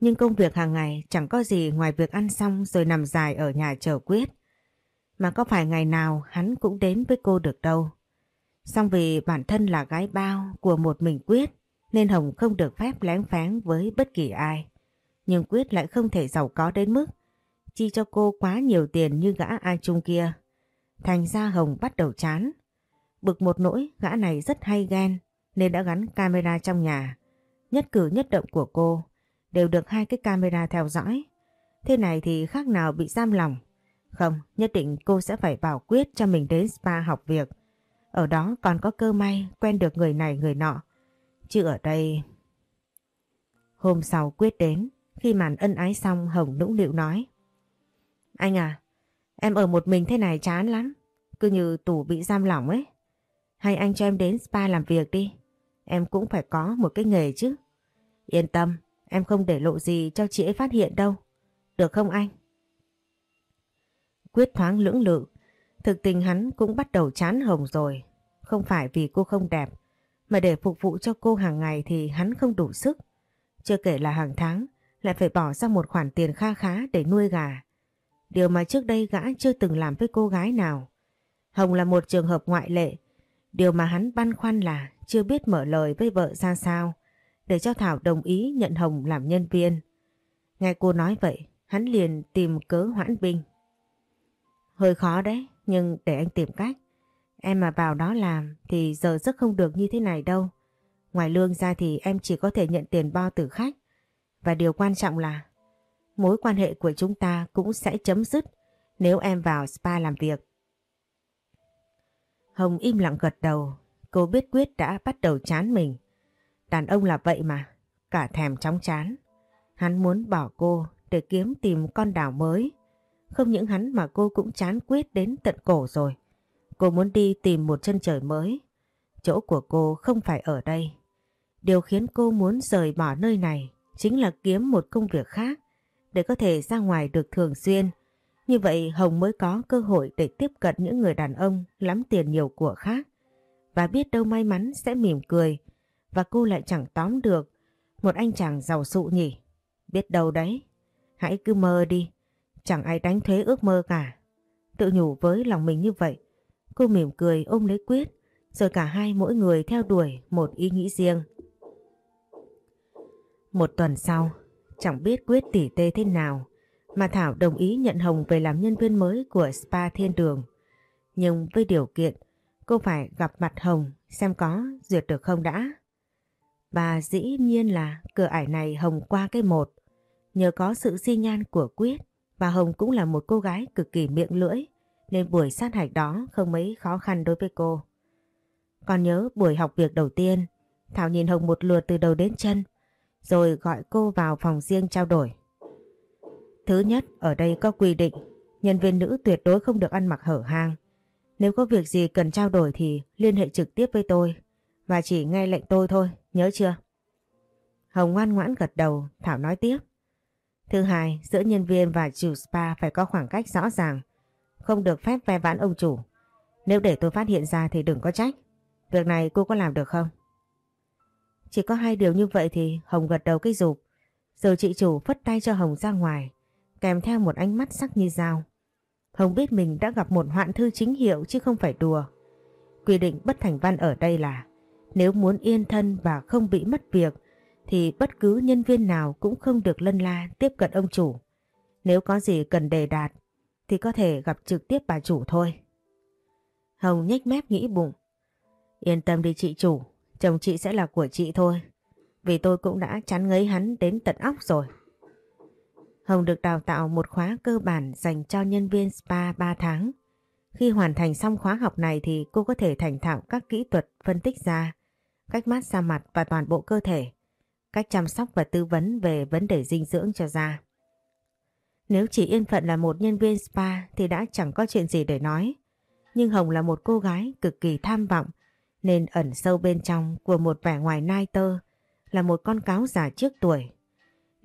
Nhưng công việc hàng ngày chẳng có gì ngoài việc ăn xong rồi nằm dài ở nhà chờ Quyết. Mà có phải ngày nào hắn cũng đến với cô được đâu. Xong vì bản thân là gái bao của một mình Quyết, nên Hồng không được phép lén phán với bất kỳ ai. Nhưng Quyết lại không thể giàu có đến mức chi cho cô quá nhiều tiền như gã ai chung kia. Thành ra Hồng bắt đầu chán. Bực một nỗi, gã này rất hay ghen nên đã gắn camera trong nhà. Nhất cử nhất động của cô đều được hai cái camera theo dõi. Thế này thì khác nào bị giam lòng. Không, nhất định cô sẽ phải bảo Quyết cho mình đến spa học việc. Ở đó còn có cơ may quen được người này người nọ. Chứ ở đây... Hôm sau Quyết đến, khi màn ân ái xong Hồng nũng nịu nói. Anh à, em ở một mình thế này chán lắm. Cứ như tủ bị giam lỏng ấy. Hay anh cho em đến spa làm việc đi. Em cũng phải có một cái nghề chứ. Yên tâm, Em không để lộ gì cho chị ấy phát hiện đâu. Được không anh? Quyết thoáng lưỡng lự. Thực tình hắn cũng bắt đầu chán Hồng rồi. Không phải vì cô không đẹp. Mà để phục vụ cho cô hàng ngày thì hắn không đủ sức. Chưa kể là hàng tháng lại phải bỏ ra một khoản tiền kha khá để nuôi gà. Điều mà trước đây gã chưa từng làm với cô gái nào. Hồng là một trường hợp ngoại lệ. Điều mà hắn băn khoăn là chưa biết mở lời với vợ ra sao để cho Thảo đồng ý nhận Hồng làm nhân viên. Nghe cô nói vậy, hắn liền tìm cớ hoãn binh. Hơi khó đấy, nhưng để anh tìm cách. Em mà vào đó làm thì giờ rất không được như thế này đâu. Ngoài lương ra thì em chỉ có thể nhận tiền bo từ khách. Và điều quan trọng là mối quan hệ của chúng ta cũng sẽ chấm dứt nếu em vào spa làm việc. Hồng im lặng gật đầu, cô biết Quyết đã bắt đầu chán mình. Đàn ông là vậy mà, cả thèm chóng chán. Hắn muốn bỏ cô để kiếm tìm con đảo mới. Không những hắn mà cô cũng chán quyết đến tận cổ rồi. Cô muốn đi tìm một chân trời mới. Chỗ của cô không phải ở đây. Điều khiến cô muốn rời bỏ nơi này chính là kiếm một công việc khác để có thể ra ngoài được thường xuyên. Như vậy Hồng mới có cơ hội để tiếp cận những người đàn ông lắm tiền nhiều của khác. Và biết đâu may mắn sẽ mỉm cười và cô lại chẳng tóm được một anh chàng giàu sụ nhỉ. Biết đâu đấy, hãy cứ mơ đi, chẳng ai đánh thuế ước mơ cả. Tự nhủ với lòng mình như vậy, cô mỉm cười ôm lấy Quyết, rồi cả hai mỗi người theo đuổi một ý nghĩ riêng. Một tuần sau, chẳng biết Quyết tỉ tê thế nào, mà Thảo đồng ý nhận Hồng về làm nhân viên mới của Spa Thiên Đường. Nhưng với điều kiện, cô phải gặp mặt Hồng xem có duyệt được không đã. Và dĩ nhiên là cửa ải này Hồng qua cái một. Nhờ có sự xi nhan của Quyết và Hồng cũng là một cô gái cực kỳ miệng lưỡi nên buổi sát hạch đó không mấy khó khăn đối với cô. Còn nhớ buổi học việc đầu tiên, Thảo nhìn Hồng một lượt từ đầu đến chân, rồi gọi cô vào phòng riêng trao đổi. Thứ nhất, ở đây có quy định, nhân viên nữ tuyệt đối không được ăn mặc hở hang. Nếu có việc gì cần trao đổi thì liên hệ trực tiếp với tôi và chỉ nghe lệnh tôi thôi, nhớ chưa? Hồng ngoan ngoãn gật đầu, Thảo nói tiếp. Thứ hai, giữa nhân viên và chủ spa phải có khoảng cách rõ ràng, không được phép ve vãn ông chủ. Nếu để tôi phát hiện ra thì đừng có trách. Việc này cô có làm được không? Chỉ có hai điều như vậy thì Hồng gật đầu cái rụp. Rồi chị chủ phất tay cho Hồng ra ngoài, kèm theo một ánh mắt sắc như dao. Hồng biết mình đã gặp một hoạn thư chính hiệu chứ không phải đùa. Quy định bất thành văn ở đây là nếu muốn yên thân và không bị mất việc thì bất cứ nhân viên nào cũng không được lân la tiếp cận ông chủ. Nếu có gì cần đề đạt thì có thể gặp trực tiếp bà chủ thôi. Hồng nhếch mép nghĩ bụng. Yên tâm đi chị chủ, chồng chị sẽ là của chị thôi. Vì tôi cũng đã chán ngấy hắn đến tận óc rồi. Hồng được đào tạo một khóa cơ bản dành cho nhân viên spa 3 tháng. Khi hoàn thành xong khóa học này thì cô có thể thành thạo các kỹ thuật phân tích da, cách mát xa mặt và toàn bộ cơ thể, cách chăm sóc và tư vấn về vấn đề dinh dưỡng cho da. Nếu chỉ yên phận là một nhân viên spa thì đã chẳng có chuyện gì để nói. Nhưng Hồng là một cô gái cực kỳ tham vọng nên ẩn sâu bên trong của một vẻ ngoài nai tơ là một con cáo già trước tuổi.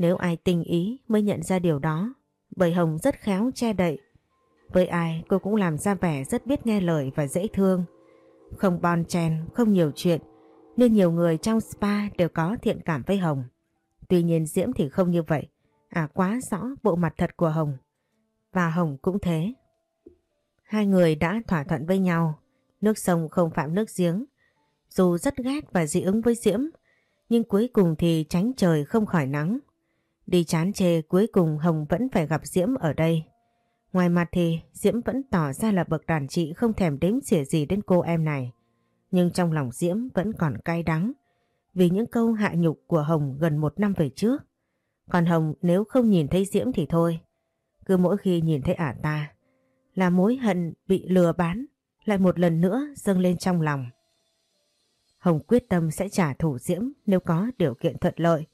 Nếu ai tình ý mới nhận ra điều đó bởi Hồng rất khéo che đậy. Với ai cô cũng làm ra vẻ rất biết nghe lời và dễ thương. Không bon chen, không nhiều chuyện nên nhiều người trong spa đều có thiện cảm với Hồng. Tuy nhiên Diễm thì không như vậy. À quá rõ bộ mặt thật của Hồng. Và Hồng cũng thế. Hai người đã thỏa thuận với nhau. Nước sông không phạm nước giếng. Dù rất ghét và dị ứng với Diễm, nhưng cuối cùng thì tránh trời không khỏi nắng. Đi chán chê, cuối cùng Hồng vẫn phải gặp Diễm ở đây. Ngoài mặt thì, Diễm vẫn tỏ ra là bậc đàn chị không thèm đếm xỉa gì đến cô em này. Nhưng trong lòng Diễm vẫn còn cay đắng, vì những câu hạ nhục của Hồng gần một năm về trước. Còn Hồng nếu không nhìn thấy Diễm thì thôi. Cứ mỗi khi nhìn thấy ả ta, là mối hận bị lừa bán, lại một lần nữa dâng lên trong lòng. Hồng quyết tâm sẽ trả thù Diễm nếu có điều kiện thuận lợi.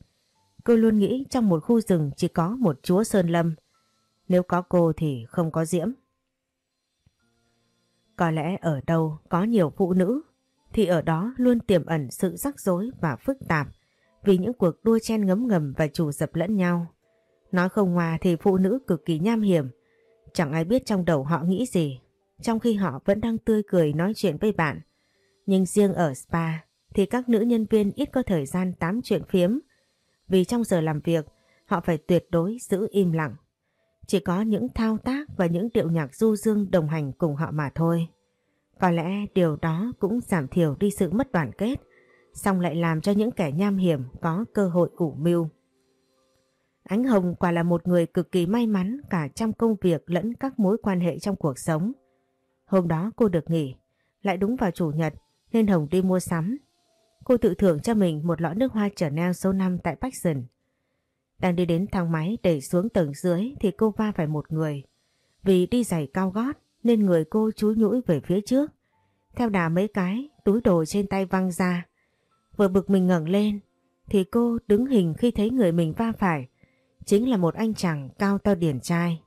Cô luôn nghĩ trong một khu rừng chỉ có một chúa Sơn Lâm. Nếu có cô thì không có Diễm. Có lẽ ở đâu có nhiều phụ nữ thì ở đó luôn tiềm ẩn sự rắc rối và phức tạp vì những cuộc đua chen ngấm ngầm và chủ dập lẫn nhau. Nói không hòa thì phụ nữ cực kỳ nham hiểm. Chẳng ai biết trong đầu họ nghĩ gì, trong khi họ vẫn đang tươi cười nói chuyện với bạn. Nhưng riêng ở spa thì các nữ nhân viên ít có thời gian tám chuyện phiếm. Vì trong giờ làm việc, họ phải tuyệt đối giữ im lặng. Chỉ có những thao tác và những điệu nhạc du dương đồng hành cùng họ mà thôi. Có lẽ điều đó cũng giảm thiểu đi sự mất đoàn kết xong lại làm cho những kẻ nham hiểm có cơ hội ủ mưu. Ánh Hồng quả là một người cực kỳ may mắn cả trong công việc lẫn các mối quan hệ trong cuộc sống. Hôm đó cô được nghỉ, lại đúng vào chủ nhật nên Hồng đi mua sắm. Cô tự thưởng cho mình một lọ nước hoa trở neo số 5 tại bách dần Đang đi đến thang máy để xuống tầng dưới thì cô va phải một người. Vì đi giày cao gót nên người cô chúi nhũi về phía trước. Theo đà mấy cái, túi đồ trên tay văng ra Vừa bực mình ngẩng lên thì cô đứng hình khi thấy người mình va phải. Chính là một anh chàng cao to điển trai.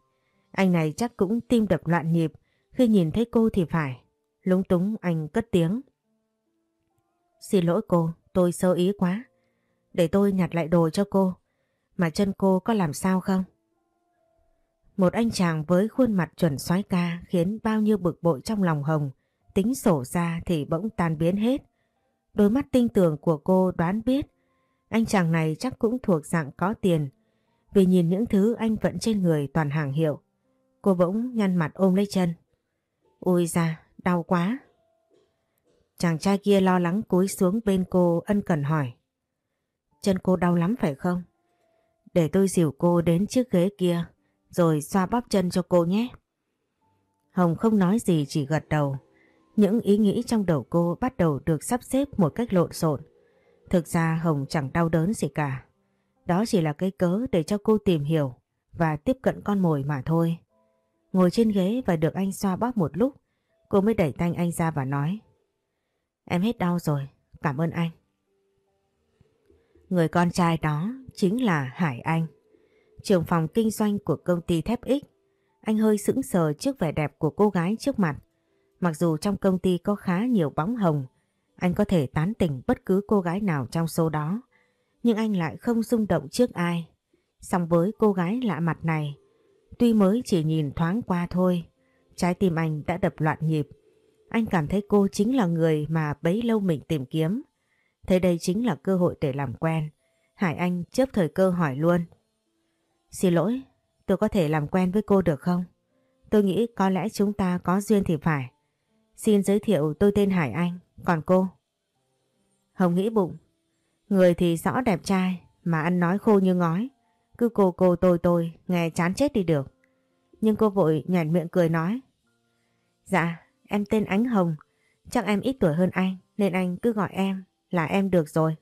Anh này chắc cũng tim đập loạn nhịp khi nhìn thấy cô thì phải. Lúng túng anh cất tiếng. Xin lỗi cô, tôi sơ ý quá. Để tôi nhặt lại đồ cho cô. Mà chân cô có làm sao không? Một anh chàng với khuôn mặt chuẩn soái ca khiến bao nhiêu bực bội trong lòng Hồng tính sổ ra thì bỗng tan biến hết. Đôi mắt tinh tường của cô đoán biết anh chàng này chắc cũng thuộc dạng có tiền vì nhìn những thứ anh vẫn trên người toàn hàng hiệu. Cô bỗng nhăn mặt ôm lấy chân. Ui da, đau quá. Chàng trai kia lo lắng cúi xuống bên cô ân cần hỏi. Chân cô đau lắm phải không? Để tôi dìu cô đến chiếc ghế kia rồi xoa bóp chân cho cô nhé. Hồng không nói gì chỉ gật đầu. Những ý nghĩ trong đầu cô bắt đầu được sắp xếp một cách lộn xộn. Thực ra Hồng chẳng đau đớn gì cả. Đó chỉ là cái cớ để cho cô tìm hiểu và tiếp cận con mồi mà thôi. Ngồi trên ghế và được anh xoa bóp một lúc, cô mới đẩy tay anh ra và nói. Em hết đau rồi, cảm ơn anh. Người con trai đó chính là Hải Anh, trưởng phòng kinh doanh của công ty Thép X. Anh hơi sững sờ trước vẻ đẹp của cô gái trước mặt. Mặc dù trong công ty có khá nhiều bóng hồng, anh có thể tán tỉnh bất cứ cô gái nào trong số đó. Nhưng anh lại không rung động trước ai. Song với cô gái lạ mặt này, tuy mới chỉ nhìn thoáng qua thôi, trái tim anh đã đập loạn nhịp. Anh cảm thấy cô chính là người mà bấy lâu mình tìm kiếm. Thế đây chính là cơ hội để làm quen. Hải Anh chớp thời cơ hỏi luôn. Xin lỗi, tôi có thể làm quen với cô được không? Tôi nghĩ có lẽ chúng ta có duyên thì phải. Xin giới thiệu tôi tên Hải Anh, còn cô? Hồng nghĩ bụng. Người thì rõ đẹp trai, mà ăn nói khô như ngói. Cứ cô cô tôi tôi, nghe chán chết đi được. Nhưng cô vội nhàn miệng cười nói. Dạ, em tên Ánh Hồng. Chắc em ít tuổi hơn anh, nên anh cứ gọi em là em được rồi.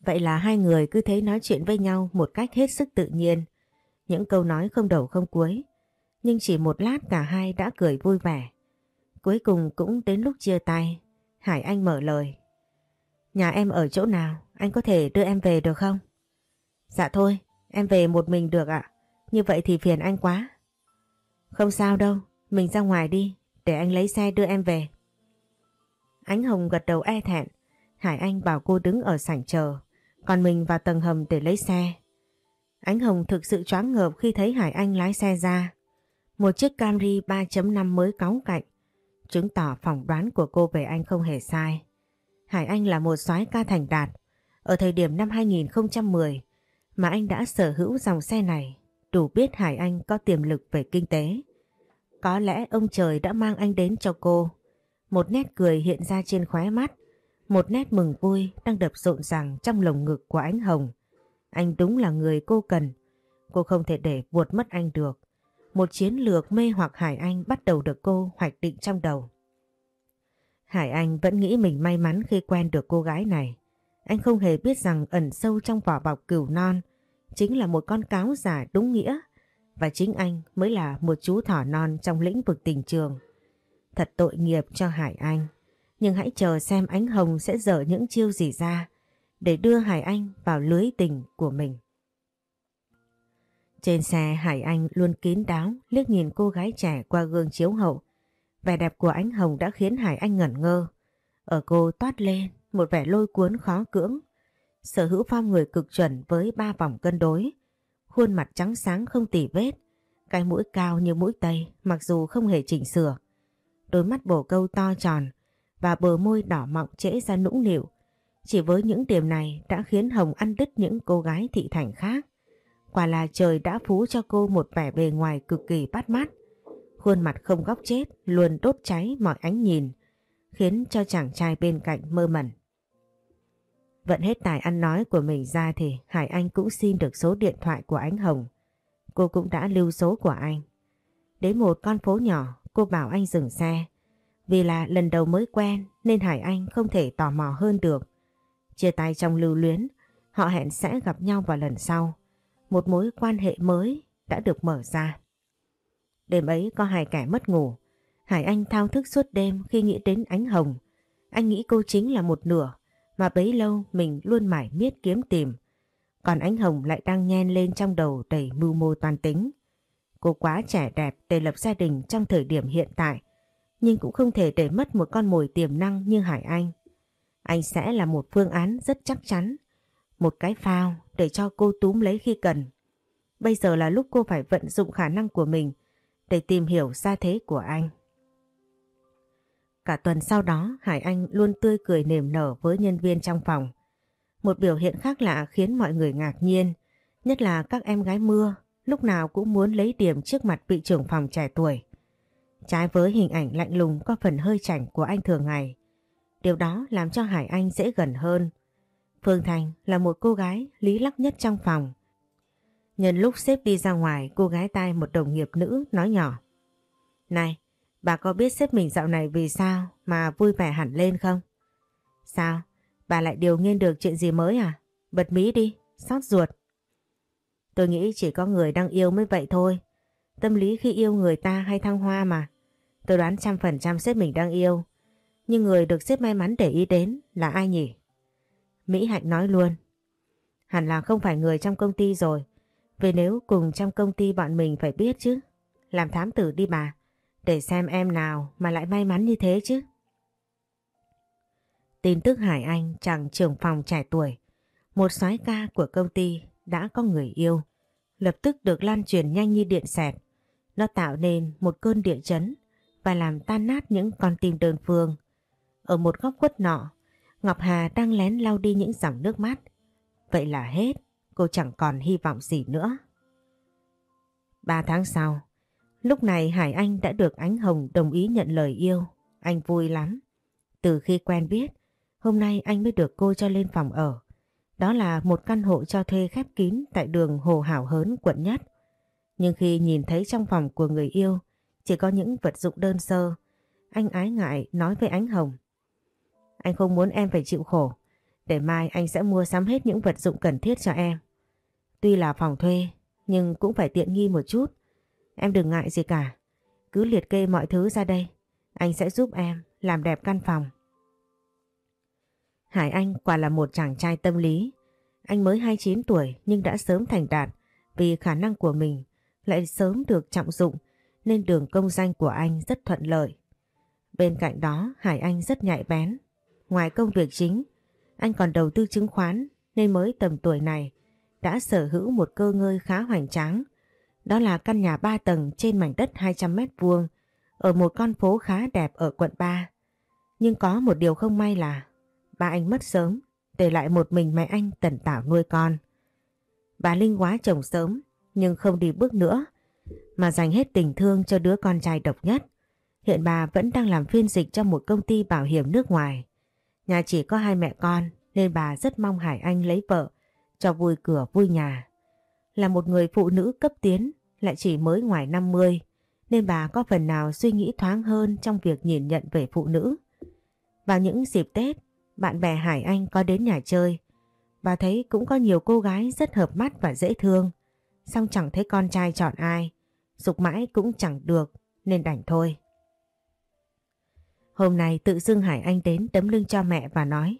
Vậy là hai người cứ thấy nói chuyện với nhau một cách hết sức tự nhiên. Những câu nói không đầu không cuối. Nhưng chỉ một lát cả hai đã cười vui vẻ. Cuối cùng cũng đến lúc chia tay. Hải Anh mở lời. Nhà em ở chỗ nào? Anh có thể đưa em về được không? Dạ thôi, em về một mình được ạ. Như vậy thì phiền anh quá. Không sao đâu, mình ra ngoài đi, để anh lấy xe đưa em về. Ánh Hồng gật đầu e thẹn. Hải Anh bảo cô đứng ở sảnh chờ, còn mình vào tầng hầm để lấy xe. Ánh Hồng thực sự choáng ngợp khi thấy Hải Anh lái xe ra. Một chiếc Camry 3.5 mới cáu cạnh, chứng tỏ phỏng đoán của cô về anh không hề sai. Hải Anh là một soái ca thành đạt. Ở thời điểm năm 2010 mà anh đã sở hữu dòng xe này, đủ biết Hải Anh có tiềm lực về kinh tế. Có lẽ ông trời đã mang anh đến cho cô. Một nét cười hiện ra trên khóe mắt, một nét mừng vui đang đập rộn ràng trong lồng ngực của ánh hồng. Anh đúng là người cô cần. Cô không thể để vuột mất anh được. Một chiến lược mê hoặc Hải Anh bắt đầu được cô hoạch định trong đầu. Hải Anh vẫn nghĩ mình may mắn khi quen được cô gái này. Anh không hề biết rằng ẩn sâu trong vỏ bọc cừu non chính là một con cáo giả đúng nghĩa và chính anh mới là một chú thỏ non trong lĩnh vực tình trường. Thật tội nghiệp cho Hải Anh. Nhưng hãy chờ xem ánh hồng sẽ dở những chiêu gì ra để đưa Hải Anh vào lưới tình của mình. Trên xe, Hải Anh luôn kín đáo liếc nhìn cô gái trẻ qua gương chiếu hậu. Vẻ đẹp của ánh hồng đã khiến Hải Anh ngẩn ngơ. Ở cô toát lên một vẻ lôi cuốn khó cưỡng. Sở hữu phong người cực chuẩn với ba vòng cân đối. Khuôn mặt trắng sáng không tỉ vết. Cái mũi cao như mũi tây mặc dù không hề chỉnh sửa. Đôi mắt bổ câu to tròn và bờ môi đỏ mọng trễ ra nũng nịu. Chỉ với những điểm này đã khiến Hồng ăn đứt những cô gái thị thành khác. Quả là trời đã phú cho cô một vẻ bề ngoài cực kỳ bắt mắt. Khuôn mặt không góc chết luôn đốt cháy mọi ánh nhìn, khiến cho chàng trai bên cạnh mơ mẩn. Vận hết tài ăn nói của mình ra thì Hải Anh cũng xin được số điện thoại của ánh Hồng. Cô cũng đã lưu số của anh. Đến một con phố nhỏ, cô bảo anh dừng xe. Vì là lần đầu mới quen nên Hải Anh không thể tò mò hơn được. Chia tay trong lưu luyến, họ hẹn sẽ gặp nhau vào lần sau. Một mối quan hệ mới đã được mở ra. Đêm ấy có hai kẻ mất ngủ. Hải Anh thao thức suốt đêm khi nghĩ đến ánh hồng. Anh nghĩ cô chính là một nửa mà bấy lâu mình luôn mải miết kiếm tìm. Còn ánh hồng lại đang nhen lên trong đầu đầy mưu mô toàn tính. Cô quá trẻ đẹp để lập gia đình trong thời điểm hiện tại, nhưng cũng không thể để mất một con mồi tiềm năng như Hải Anh. Anh sẽ là một phương án rất chắc chắn, một cái phao để cho cô túm lấy khi cần. Bây giờ là lúc cô phải vận dụng khả năng của mình để tìm hiểu gia thế của anh. Cả tuần sau đó Hải Anh luôn tươi cười niềm nở với nhân viên trong phòng. Một biểu hiện khác lạ khiến mọi người ngạc nhiên, nhất là các em gái mưa lúc nào cũng muốn lấy điểm trước mặt vị trưởng phòng trẻ tuổi. Trái với hình ảnh lạnh lùng có phần hơi chảnh của anh thường ngày. Điều đó làm cho Hải Anh dễ gần hơn. Phương Thành là một cô gái lý lắc nhất trong phòng. Nhân lúc xếp đi ra ngoài, cô gái tai một đồng nghiệp nữ nói nhỏ. Này, bà có biết xếp mình dạo này vì sao mà vui vẻ hẳn lên không? Sao? Bà lại điều nghiên được chuyện gì mới à? Bật mí đi, xót ruột. Tôi nghĩ chỉ có người đang yêu mới vậy thôi. Tâm lý khi yêu người ta hay thăng hoa mà. Tôi đoán trăm phần trăm sếp mình đang yêu. Nhưng người được sếp may mắn để ý đến là ai nhỉ? Mỹ Hạnh nói luôn. Hẳn là không phải người trong công ty rồi. Vì nếu cùng trong công ty bọn mình phải biết chứ. Làm thám tử đi bà. Để xem em nào mà lại may mắn như thế chứ. Tin tức Hải Anh chàng trưởng phòng trẻ tuổi. Một soái ca của công ty đã có người yêu. Lập tức được lan truyền nhanh như điện xẹt. Nó tạo nên một cơn địa chấn và làm tan nát những con tim đơn phương. Ở một góc quất nọ, Ngọc Hà đang lén lau đi những dòng nước mắt. Vậy là hết, cô chẳng còn hy vọng gì nữa. Ba tháng sau, lúc này Hải Anh đã được Ánh Hồng đồng ý nhận lời yêu. Anh vui lắm. Từ khi quen biết, hôm nay anh mới được cô cho lên phòng ở. Đó là một căn hộ cho thuê khép kín tại đường Hồ Hảo Hớn, quận Nhất. Nhưng khi nhìn thấy trong phòng của người yêu chỉ có những vật dụng đơn sơ, anh ái ngại nói với Ánh Hồng. Anh không muốn em phải chịu khổ, để mai anh sẽ mua sắm hết những vật dụng cần thiết cho em. Tuy là phòng thuê, nhưng cũng phải tiện nghi một chút. Em đừng ngại gì cả, cứ liệt kê mọi thứ ra đây, anh sẽ giúp em làm đẹp căn phòng. Hải Anh quả là một chàng trai tâm lý. Anh mới 29 tuổi nhưng đã sớm thành đạt vì khả năng của mình lại sớm được trọng dụng nên đường công danh của anh rất thuận lợi. Bên cạnh đó Hải Anh rất nhạy bén. Ngoài công việc chính, anh còn đầu tư chứng khoán nên mới tầm tuổi này đã sở hữu một cơ ngơi khá hoành tráng. Đó là căn nhà 3 tầng trên mảnh đất 200 mét vuông ở một con phố khá đẹp ở quận 3. Nhưng có một điều không may là ba anh mất sớm, để lại một mình mẹ anh tần tảo nuôi con. Bà Linh quá chồng sớm, nhưng không đi bước nữa, mà dành hết tình thương cho đứa con trai độc nhất. Hiện bà vẫn đang làm phiên dịch cho một công ty bảo hiểm nước ngoài. Nhà chỉ có hai mẹ con nên bà rất mong Hải Anh lấy vợ cho vui cửa vui nhà. Là một người phụ nữ cấp tiến lại chỉ mới ngoài 50 nên bà có phần nào suy nghĩ thoáng hơn trong việc nhìn nhận về phụ nữ. Vào những dịp Tết, bạn bè Hải Anh có đến nhà chơi. Bà thấy cũng có nhiều cô gái rất hợp mắt và dễ thương. Xong chẳng thấy con trai chọn ai. Dục mãi cũng chẳng được nên đành thôi. Hôm nay tự dưng Hải Anh đến đấm lưng cho mẹ và nói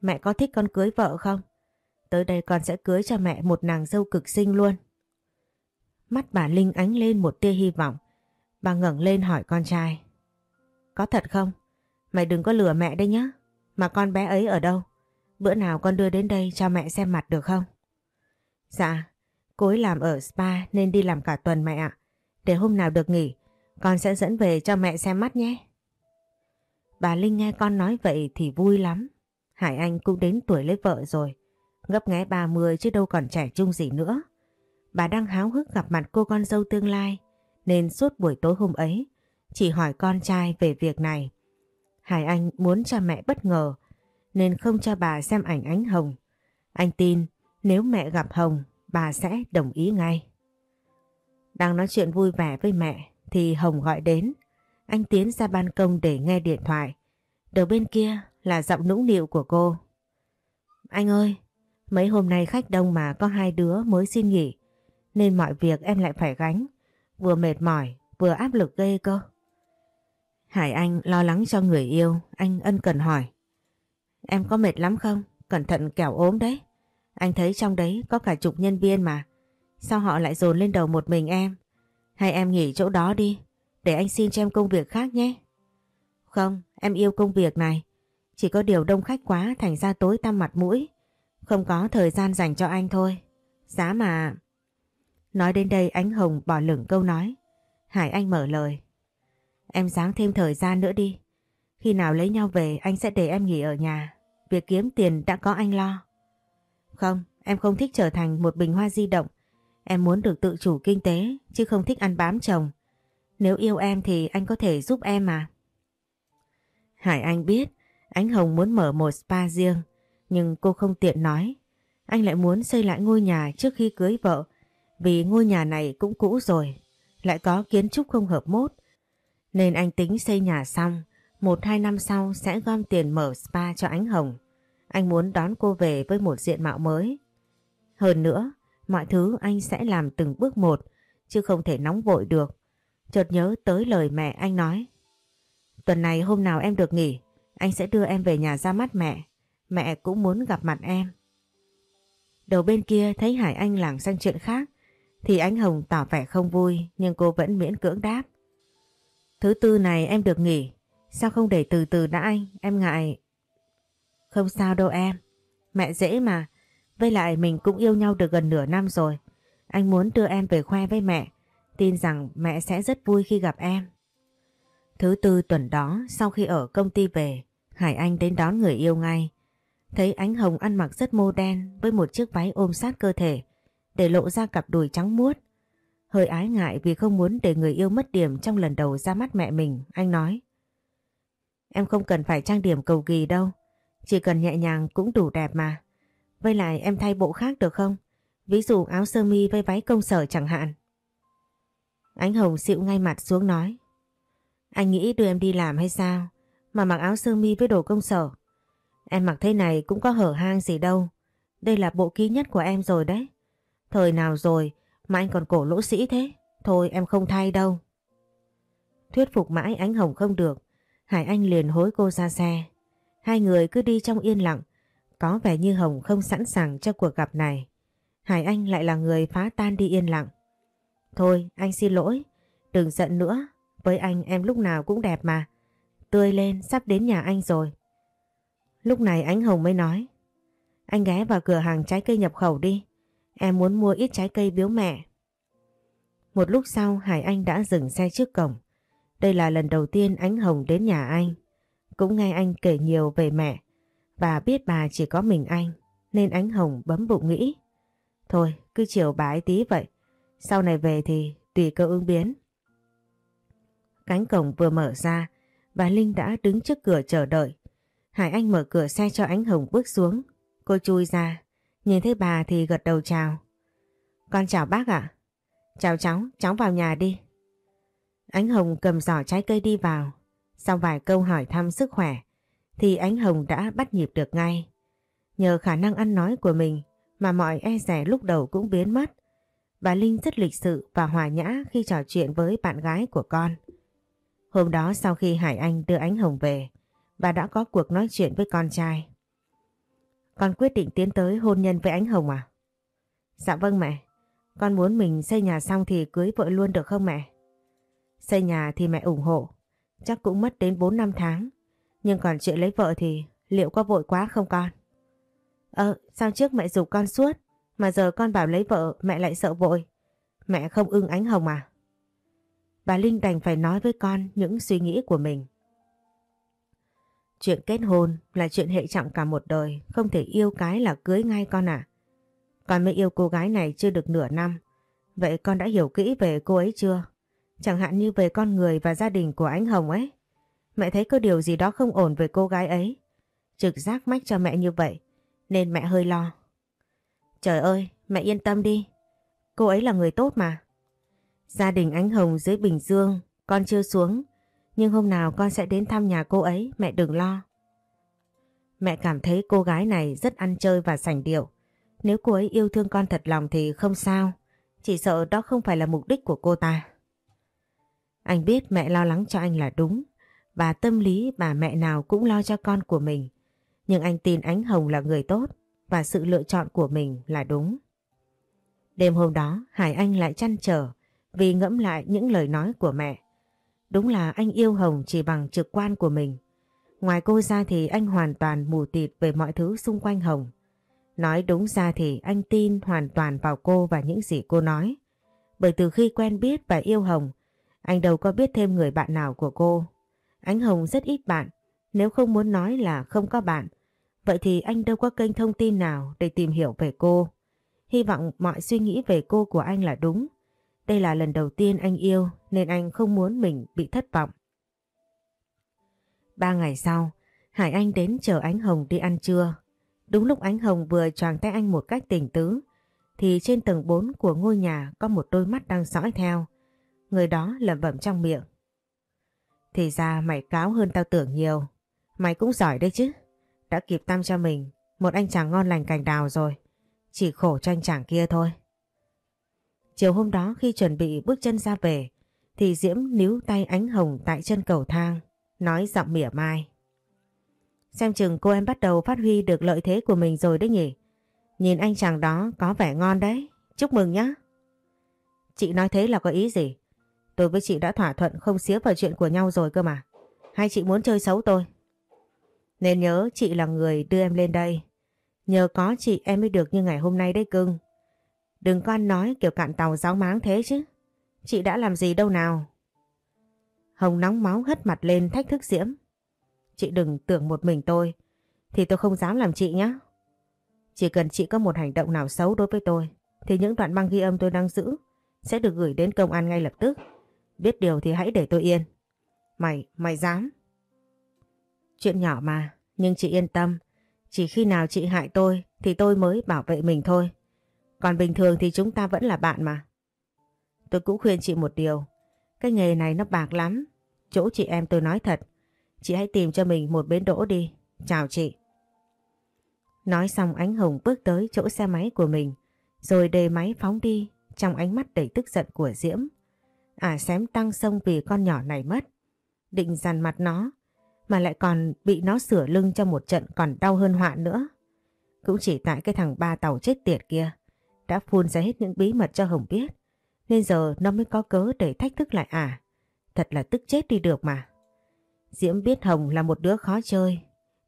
Mẹ có thích con cưới vợ không? Tới đây con sẽ cưới cho mẹ một nàng dâu cực xinh luôn. Mắt bà Linh ánh lên một tia hy vọng. Bà ngẩng lên hỏi con trai. Có thật không? Mày đừng có lừa mẹ đấy nhá. Mà con bé ấy ở đâu? Bữa nào con đưa đến đây cho mẹ xem mặt được không? Dạ, cô ấy làm ở spa nên đi làm cả tuần mẹ ạ. Để hôm nào được nghỉ, con sẽ dẫn về cho mẹ xem mắt nhé. Bà Linh nghe con nói vậy thì vui lắm. Hải Anh cũng đến tuổi lấy vợ rồi. Ngấp nghé 30 chứ đâu còn trẻ trung gì nữa. Bà đang háo hức gặp mặt cô con dâu tương lai nên suốt buổi tối hôm ấy chỉ hỏi con trai về việc này. Hải Anh muốn cho mẹ bất ngờ nên không cho bà xem ảnh ánh Hồng. Anh tin nếu mẹ gặp Hồng bà sẽ đồng ý ngay. Đang nói chuyện vui vẻ với mẹ thì Hồng gọi đến. Anh tiến ra ban công để nghe điện thoại. Đầu bên kia là giọng nũng nịu của cô. Anh ơi, mấy hôm nay khách đông mà có hai đứa mới xin nghỉ. Nên mọi việc em lại phải gánh. Vừa mệt mỏi, vừa áp lực ghê cơ. Hải Anh lo lắng cho người yêu, anh ân cần hỏi. Em có mệt lắm không? Cẩn thận kẻo ốm đấy. Anh thấy trong đấy có cả chục nhân viên mà. Sao họ lại dồn lên đầu một mình em? Hay em nghỉ chỗ đó đi, để anh xin cho em công việc khác nhé. Không, em yêu công việc này. Chỉ có điều đông khách quá thành ra tối tăm mặt mũi. Không có thời gian dành cho anh thôi. Giá mà... Nói đến đây ánh hồng bỏ lửng câu nói. Hải Anh mở lời. Em dáng thêm thời gian nữa đi. Khi nào lấy nhau về anh sẽ để em nghỉ ở nhà. Việc kiếm tiền đã có anh lo. Không, em không thích trở thành một bình hoa di động. Em muốn được tự chủ kinh tế chứ không thích ăn bám chồng. Nếu yêu em thì anh có thể giúp em mà. Hải Anh biết Ánh Hồng muốn mở một spa riêng nhưng cô không tiện nói. Anh lại muốn xây lại ngôi nhà trước khi cưới vợ vì ngôi nhà này cũng cũ rồi lại có kiến trúc không hợp mốt nên anh tính xây nhà xong, một hai năm sau sẽ gom tiền mở spa cho Ánh Hồng. Anh muốn đón cô về với một diện mạo mới. Hơn nữa, mọi thứ anh sẽ làm từng bước một, chứ không thể nóng vội được. Chợt nhớ tới lời mẹ anh nói. Tuần này hôm nào em được nghỉ, anh sẽ đưa em về nhà ra mắt mẹ. Mẹ cũng muốn gặp mặt em. Đầu bên kia thấy Hải Anh lảng sang chuyện khác, thì ánh Hồng tỏ vẻ không vui nhưng cô vẫn miễn cưỡng đáp. Thứ tư này em được nghỉ, sao không để từ từ đã anh, em ngại. Không sao đâu em, mẹ dễ mà, với lại mình cũng yêu nhau được gần nửa năm rồi. Anh muốn đưa em về khoe với mẹ, tin rằng mẹ sẽ rất vui khi gặp em. Thứ tư tuần đó sau khi ở công ty về, Hải Anh đến đón người yêu ngay. Thấy ánh hồng ăn mặc rất mô đen với một chiếc váy ôm sát cơ thể để lộ ra cặp đùi trắng muốt. Hơi ái ngại vì không muốn để người yêu mất điểm trong lần đầu ra mắt mẹ mình, anh nói. Em không cần phải trang điểm cầu kỳ đâu, chỉ cần nhẹ nhàng cũng đủ đẹp mà. Với lại em thay bộ khác được không? Ví dụ áo sơ mi với váy công sở chẳng hạn. Ánh Hồng xịu ngay mặt xuống nói. Anh nghĩ đưa em đi làm hay sao? Mà mặc áo sơ mi với đồ công sở. Em mặc thế này cũng có hở hang gì đâu. Đây là bộ ký nhất của em rồi đấy. Thời nào rồi mà anh còn cổ lỗ sĩ thế? Thôi em không thay đâu. Thuyết phục mãi ánh hồng không được. Hải Anh liền hối cô ra xe. Hai người cứ đi trong yên lặng. Có vẻ như Hồng không sẵn sàng cho cuộc gặp này. Hải Anh lại là người phá tan đi yên lặng. Thôi, anh xin lỗi. Đừng giận nữa. Với anh em lúc nào cũng đẹp mà. Tươi lên, sắp đến nhà anh rồi. Lúc này ánh Hồng mới nói. Anh ghé vào cửa hàng trái cây nhập khẩu đi. Em muốn mua ít trái cây biếu mẹ. Một lúc sau, Hải Anh đã dừng xe trước cổng. Đây là lần đầu tiên ánh Hồng đến nhà anh. Cũng nghe anh kể nhiều về mẹ. Và biết bà chỉ có mình anh. Nên ánh Hồng bấm bụng nghĩ. Thôi, cứ chiều bà ấy tí vậy. Sau này về thì tùy cơ ứng biến. Cánh cổng vừa mở ra, bà Linh đã đứng trước cửa chờ đợi. Hải Anh mở cửa xe cho ánh Hồng bước xuống. Cô chui ra, nhìn thấy bà thì gật đầu chào. Con chào bác ạ. Chào cháu, cháu vào nhà đi. Ánh Hồng cầm giỏ trái cây đi vào. Sau vài câu hỏi thăm sức khỏe, thì ánh Hồng đã bắt nhịp được ngay. Nhờ khả năng ăn nói của mình mà mọi e rẻ lúc đầu cũng biến mất. Bà Linh rất lịch sự và hòa nhã khi trò chuyện với bạn gái của con. Hôm đó sau khi Hải Anh đưa ánh Hồng về, bà đã có cuộc nói chuyện với con trai. Con quyết định tiến tới hôn nhân với ánh Hồng à? Dạ vâng mẹ. Con muốn mình xây nhà xong thì cưới vợ luôn được không mẹ? Xây nhà thì mẹ ủng hộ. Chắc cũng mất đến 4 năm tháng. Nhưng còn chuyện lấy vợ thì liệu có vội quá không con? Ờ, sao trước mẹ dục con suốt mà giờ con bảo lấy vợ mẹ lại sợ vội. Mẹ không ưng ánh hồng à? Bà Linh đành phải nói với con những suy nghĩ của mình. Chuyện kết hôn là chuyện hệ trọng cả một đời, không thể yêu cái là cưới ngay con à. Con mới yêu cô gái này chưa được nửa năm, vậy con đã hiểu kỹ về cô ấy chưa? Chẳng hạn như về con người và gia đình của anh Hồng ấy. Mẹ thấy có điều gì đó không ổn về cô gái ấy. Trực giác mách cho mẹ như vậy, nên mẹ hơi lo. Trời ơi, mẹ yên tâm đi. Cô ấy là người tốt mà. Gia đình anh Hồng dưới Bình Dương, con chưa xuống. Nhưng hôm nào con sẽ đến thăm nhà cô ấy, mẹ đừng lo. Mẹ cảm thấy cô gái này rất ăn chơi và sành điệu. Nếu cô ấy yêu thương con thật lòng thì không sao. Chỉ sợ đó không phải là mục đích của cô ta. Anh biết mẹ lo lắng cho anh là đúng. Và tâm lý bà mẹ nào cũng lo cho con của mình. Nhưng anh tin Ánh Hồng là người tốt và sự lựa chọn của mình là đúng. Đêm hôm đó Hải Anh lại chăn trở vì ngẫm lại những lời nói của mẹ. Đúng là anh yêu Hồng chỉ bằng trực quan của mình. Ngoài cô ra thì anh hoàn toàn mù tịt về mọi thứ xung quanh Hồng. Nói đúng ra thì anh tin hoàn toàn vào cô và những gì cô nói. Bởi từ khi quen biết và yêu Hồng, anh đâu có biết thêm người bạn nào của cô. Anh Hồng rất ít bạn, nếu không muốn nói là không có bạn. Vậy thì anh đâu có kênh thông tin nào để tìm hiểu về cô. Hy vọng mọi suy nghĩ về cô của anh là đúng. Đây là lần đầu tiên anh yêu nên anh không muốn mình bị thất vọng. Ba ngày sau, Hải Anh đến chờ Ánh Hồng đi ăn trưa. Đúng lúc Ánh Hồng vừa choàng tay anh một cách tình tứ, thì trên tầng 4 của ngôi nhà có một đôi mắt đang dõi theo. Người đó lẩm bẩm trong miệng. Thì ra mày cáo hơn tao tưởng nhiều. Mày cũng giỏi đấy chứ. Đã kịp tâm cho mình một anh chàng ngon lành cành đào rồi. Chỉ khổ cho anh chàng kia thôi. Chiều hôm đó khi chuẩn bị bước chân ra về thì Diễm níu tay ánh hồng tại chân cầu thang, nói giọng mỉa mai. Xem chừng cô em bắt đầu phát huy được lợi thế của mình rồi đấy nhỉ. Nhìn anh chàng đó có vẻ ngon đấy, chúc mừng nhá. Chị nói thế là có ý gì? Tôi với chị đã thỏa thuận không xía vào chuyện của nhau rồi cơ mà. Hay chị muốn chơi xấu tôi? Nên nhớ chị là người đưa em lên đây. Nhờ có chị em mới được như ngày hôm nay đấy cưng. Đừng con nói kiểu cạn tàu giáo máng thế chứ. Chị đã làm gì đâu nào. Hồng nóng máu hất mặt lên thách thức Diễm. Chị đừng tưởng một mình tôi. Thì tôi không dám làm chị nhé. Chỉ cần chị có một hành động nào xấu đối với tôi. Thì những đoạn băng ghi âm tôi đang giữ sẽ được gửi đến công an ngay lập tức. Biết điều thì hãy để tôi yên. Mày, mày dám? Chuyện nhỏ mà, nhưng chị yên tâm. Chỉ khi nào chị hại tôi thì tôi mới bảo vệ mình thôi. Còn bình thường thì chúng ta vẫn là bạn mà. Tôi cũng khuyên chị một điều. Cái nghề này nó bạc lắm. Chỗ chị em tôi nói thật. Chị hãy tìm cho mình một bến đỗ đi. Chào chị. Nói xong ánh hồng bước tới chỗ xe máy của mình. Rồi đề máy phóng đi, trong ánh mắt đầy tức giận của Diễm. À xém tăng sông vì con nhỏ này mất. Định dằn mặt nó, mà lại còn bị nó sửa lưng cho một trận còn đau hơn họa nữa. Cũng chỉ tại cái thằng ba tàu chết tiệt kia đã phun ra hết những bí mật cho Hồng biết. Nên giờ nó mới có cớ để thách thức lại à. Thật là tức chết đi được mà. Diễm biết Hồng là một đứa khó chơi.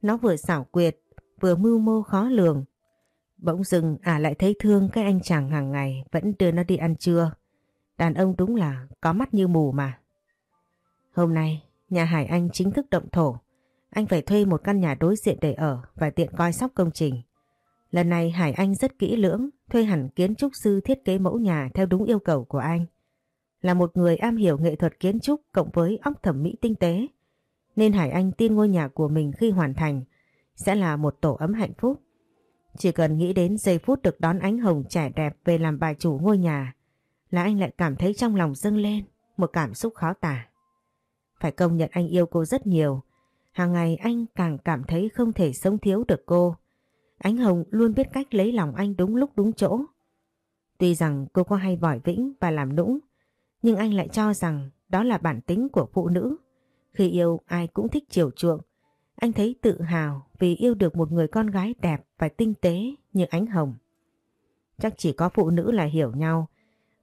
Nó vừa xảo quyệt, vừa mưu mô khó lường. Bỗng dưng à lại thấy thương cái anh chàng hàng ngày vẫn đưa nó đi ăn trưa. Đàn ông đúng là có mắt như mù mà. Hôm nay, nhà Hải Anh chính thức động thổ. Anh phải thuê một căn nhà đối diện để ở và tiện coi sóc công trình. Lần này Hải Anh rất kỹ lưỡng, thuê hẳn kiến trúc sư thiết kế mẫu nhà theo đúng yêu cầu của anh. Là một người am hiểu nghệ thuật kiến trúc cộng với óc thẩm mỹ tinh tế, nên Hải Anh tin ngôi nhà của mình khi hoàn thành sẽ là một tổ ấm hạnh phúc. Chỉ cần nghĩ đến giây phút được đón ánh hồng trẻ đẹp về làm bà chủ ngôi nhà là anh lại cảm thấy trong lòng dâng lên một cảm xúc khó tả. Phải công nhận anh yêu cô rất nhiều. Hàng ngày anh càng cảm thấy không thể sống thiếu được cô. Ánh Hồng luôn biết cách lấy lòng anh đúng lúc đúng chỗ. Tuy rằng cô có hay vòi vĩnh và làm nũng, nhưng anh lại cho rằng đó là bản tính của phụ nữ. Khi yêu ai cũng thích chiều chuộng. Anh thấy tự hào vì yêu được một người con gái đẹp và tinh tế như Ánh Hồng. Chắc chỉ có phụ nữ là hiểu nhau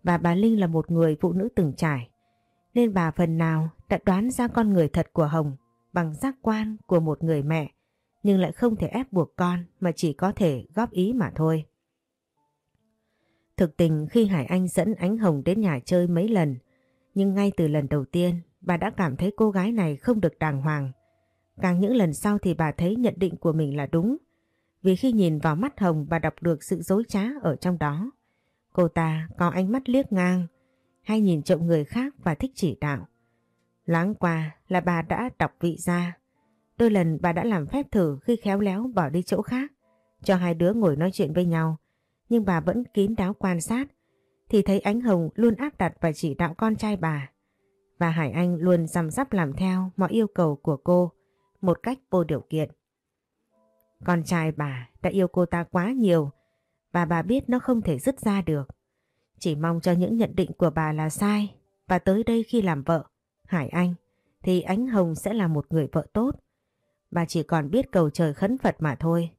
và bà Linh là một người phụ nữ từng trải. Nên bà phần nào đã đoán ra con người thật của Hồng bằng giác quan của một người mẹ nhưng lại không thể ép buộc con mà chỉ có thể góp ý mà thôi. Thực tình khi Hải Anh dẫn Ánh Hồng đến nhà chơi mấy lần, nhưng ngay từ lần đầu tiên bà đã cảm thấy cô gái này không được đàng hoàng. Càng những lần sau thì bà thấy nhận định của mình là đúng, vì khi nhìn vào mắt Hồng bà đọc được sự dối trá ở trong đó. Cô ta có ánh mắt liếc ngang, hay nhìn trộm người khác và thích chỉ đạo. Láng qua là bà đã đọc vị ra, Đôi lần bà đã làm phép thử khi khéo léo bỏ đi chỗ khác, cho hai đứa ngồi nói chuyện với nhau. Nhưng bà vẫn kín đáo quan sát, thì thấy ánh hồng luôn áp đặt và chỉ đạo con trai bà. Và Hải Anh luôn rằm rắp làm theo mọi yêu cầu của cô một cách vô điều kiện. Con trai bà đã yêu cô ta quá nhiều và bà biết nó không thể dứt ra được. Chỉ mong cho những nhận định của bà là sai và tới đây khi làm vợ, Hải Anh, thì Ánh Hồng sẽ là một người vợ tốt. Bà chỉ còn biết cầu trời khấn Phật mà thôi.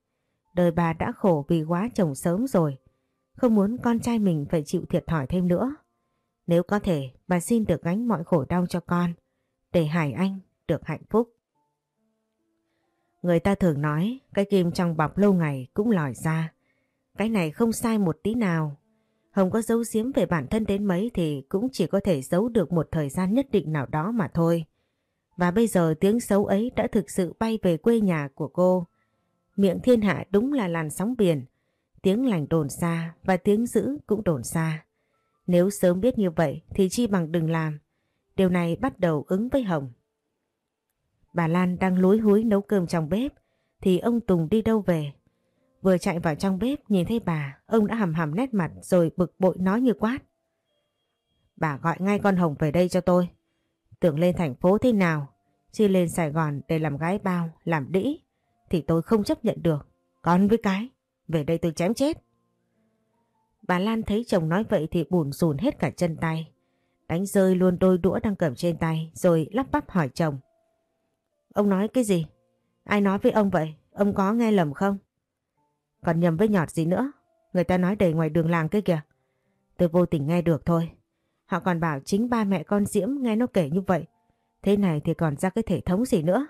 Đời bà đã khổ vì quá chồng sớm rồi. Không muốn con trai mình phải chịu thiệt thòi thêm nữa. Nếu có thể, bà xin được gánh mọi khổ đau cho con. Để Hải Anh được hạnh phúc. Người ta thường nói cái kim trong bọc lâu ngày cũng lòi ra. Cái này không sai một tí nào. Hồng có giấu giếm về bản thân đến mấy thì cũng chỉ có thể giấu được một thời gian nhất định nào đó mà thôi. Và bây giờ tiếng xấu ấy đã thực sự bay về quê nhà của cô. Miệng thiên hạ đúng là làn sóng biển. Tiếng lành đồn xa và tiếng dữ cũng đồn xa. Nếu sớm biết như vậy thì chi bằng đừng làm. Điều này bắt đầu ứng với Hồng. Bà Lan đang lúi húi nấu cơm trong bếp thì ông Tùng đi đâu về. Vừa chạy vào trong bếp nhìn thấy bà, ông đã hầm hầm nét mặt rồi bực bội nói như quát. Bà gọi ngay con Hồng về đây cho tôi. Tưởng lên thành phố thế nào, chứ lên Sài Gòn để làm gái bao, làm đĩ, thì tôi không chấp nhận được. Còn với cái, về đây tôi chém chết. Bà Lan thấy chồng nói vậy thì bùn rùn hết cả chân tay. Đánh rơi luôn đôi đũa đang cầm trên tay rồi lắp bắp hỏi chồng. Ông nói cái gì? Ai nói với ông vậy? Ông có nghe lầm không? Còn nhầm với nhọt gì nữa? Người ta nói đầy ngoài đường làng kia kìa. Tôi vô tình nghe được thôi. Họ còn bảo chính ba mẹ con Diễm nghe nó kể như vậy. Thế này thì còn ra cái thể thống gì nữa.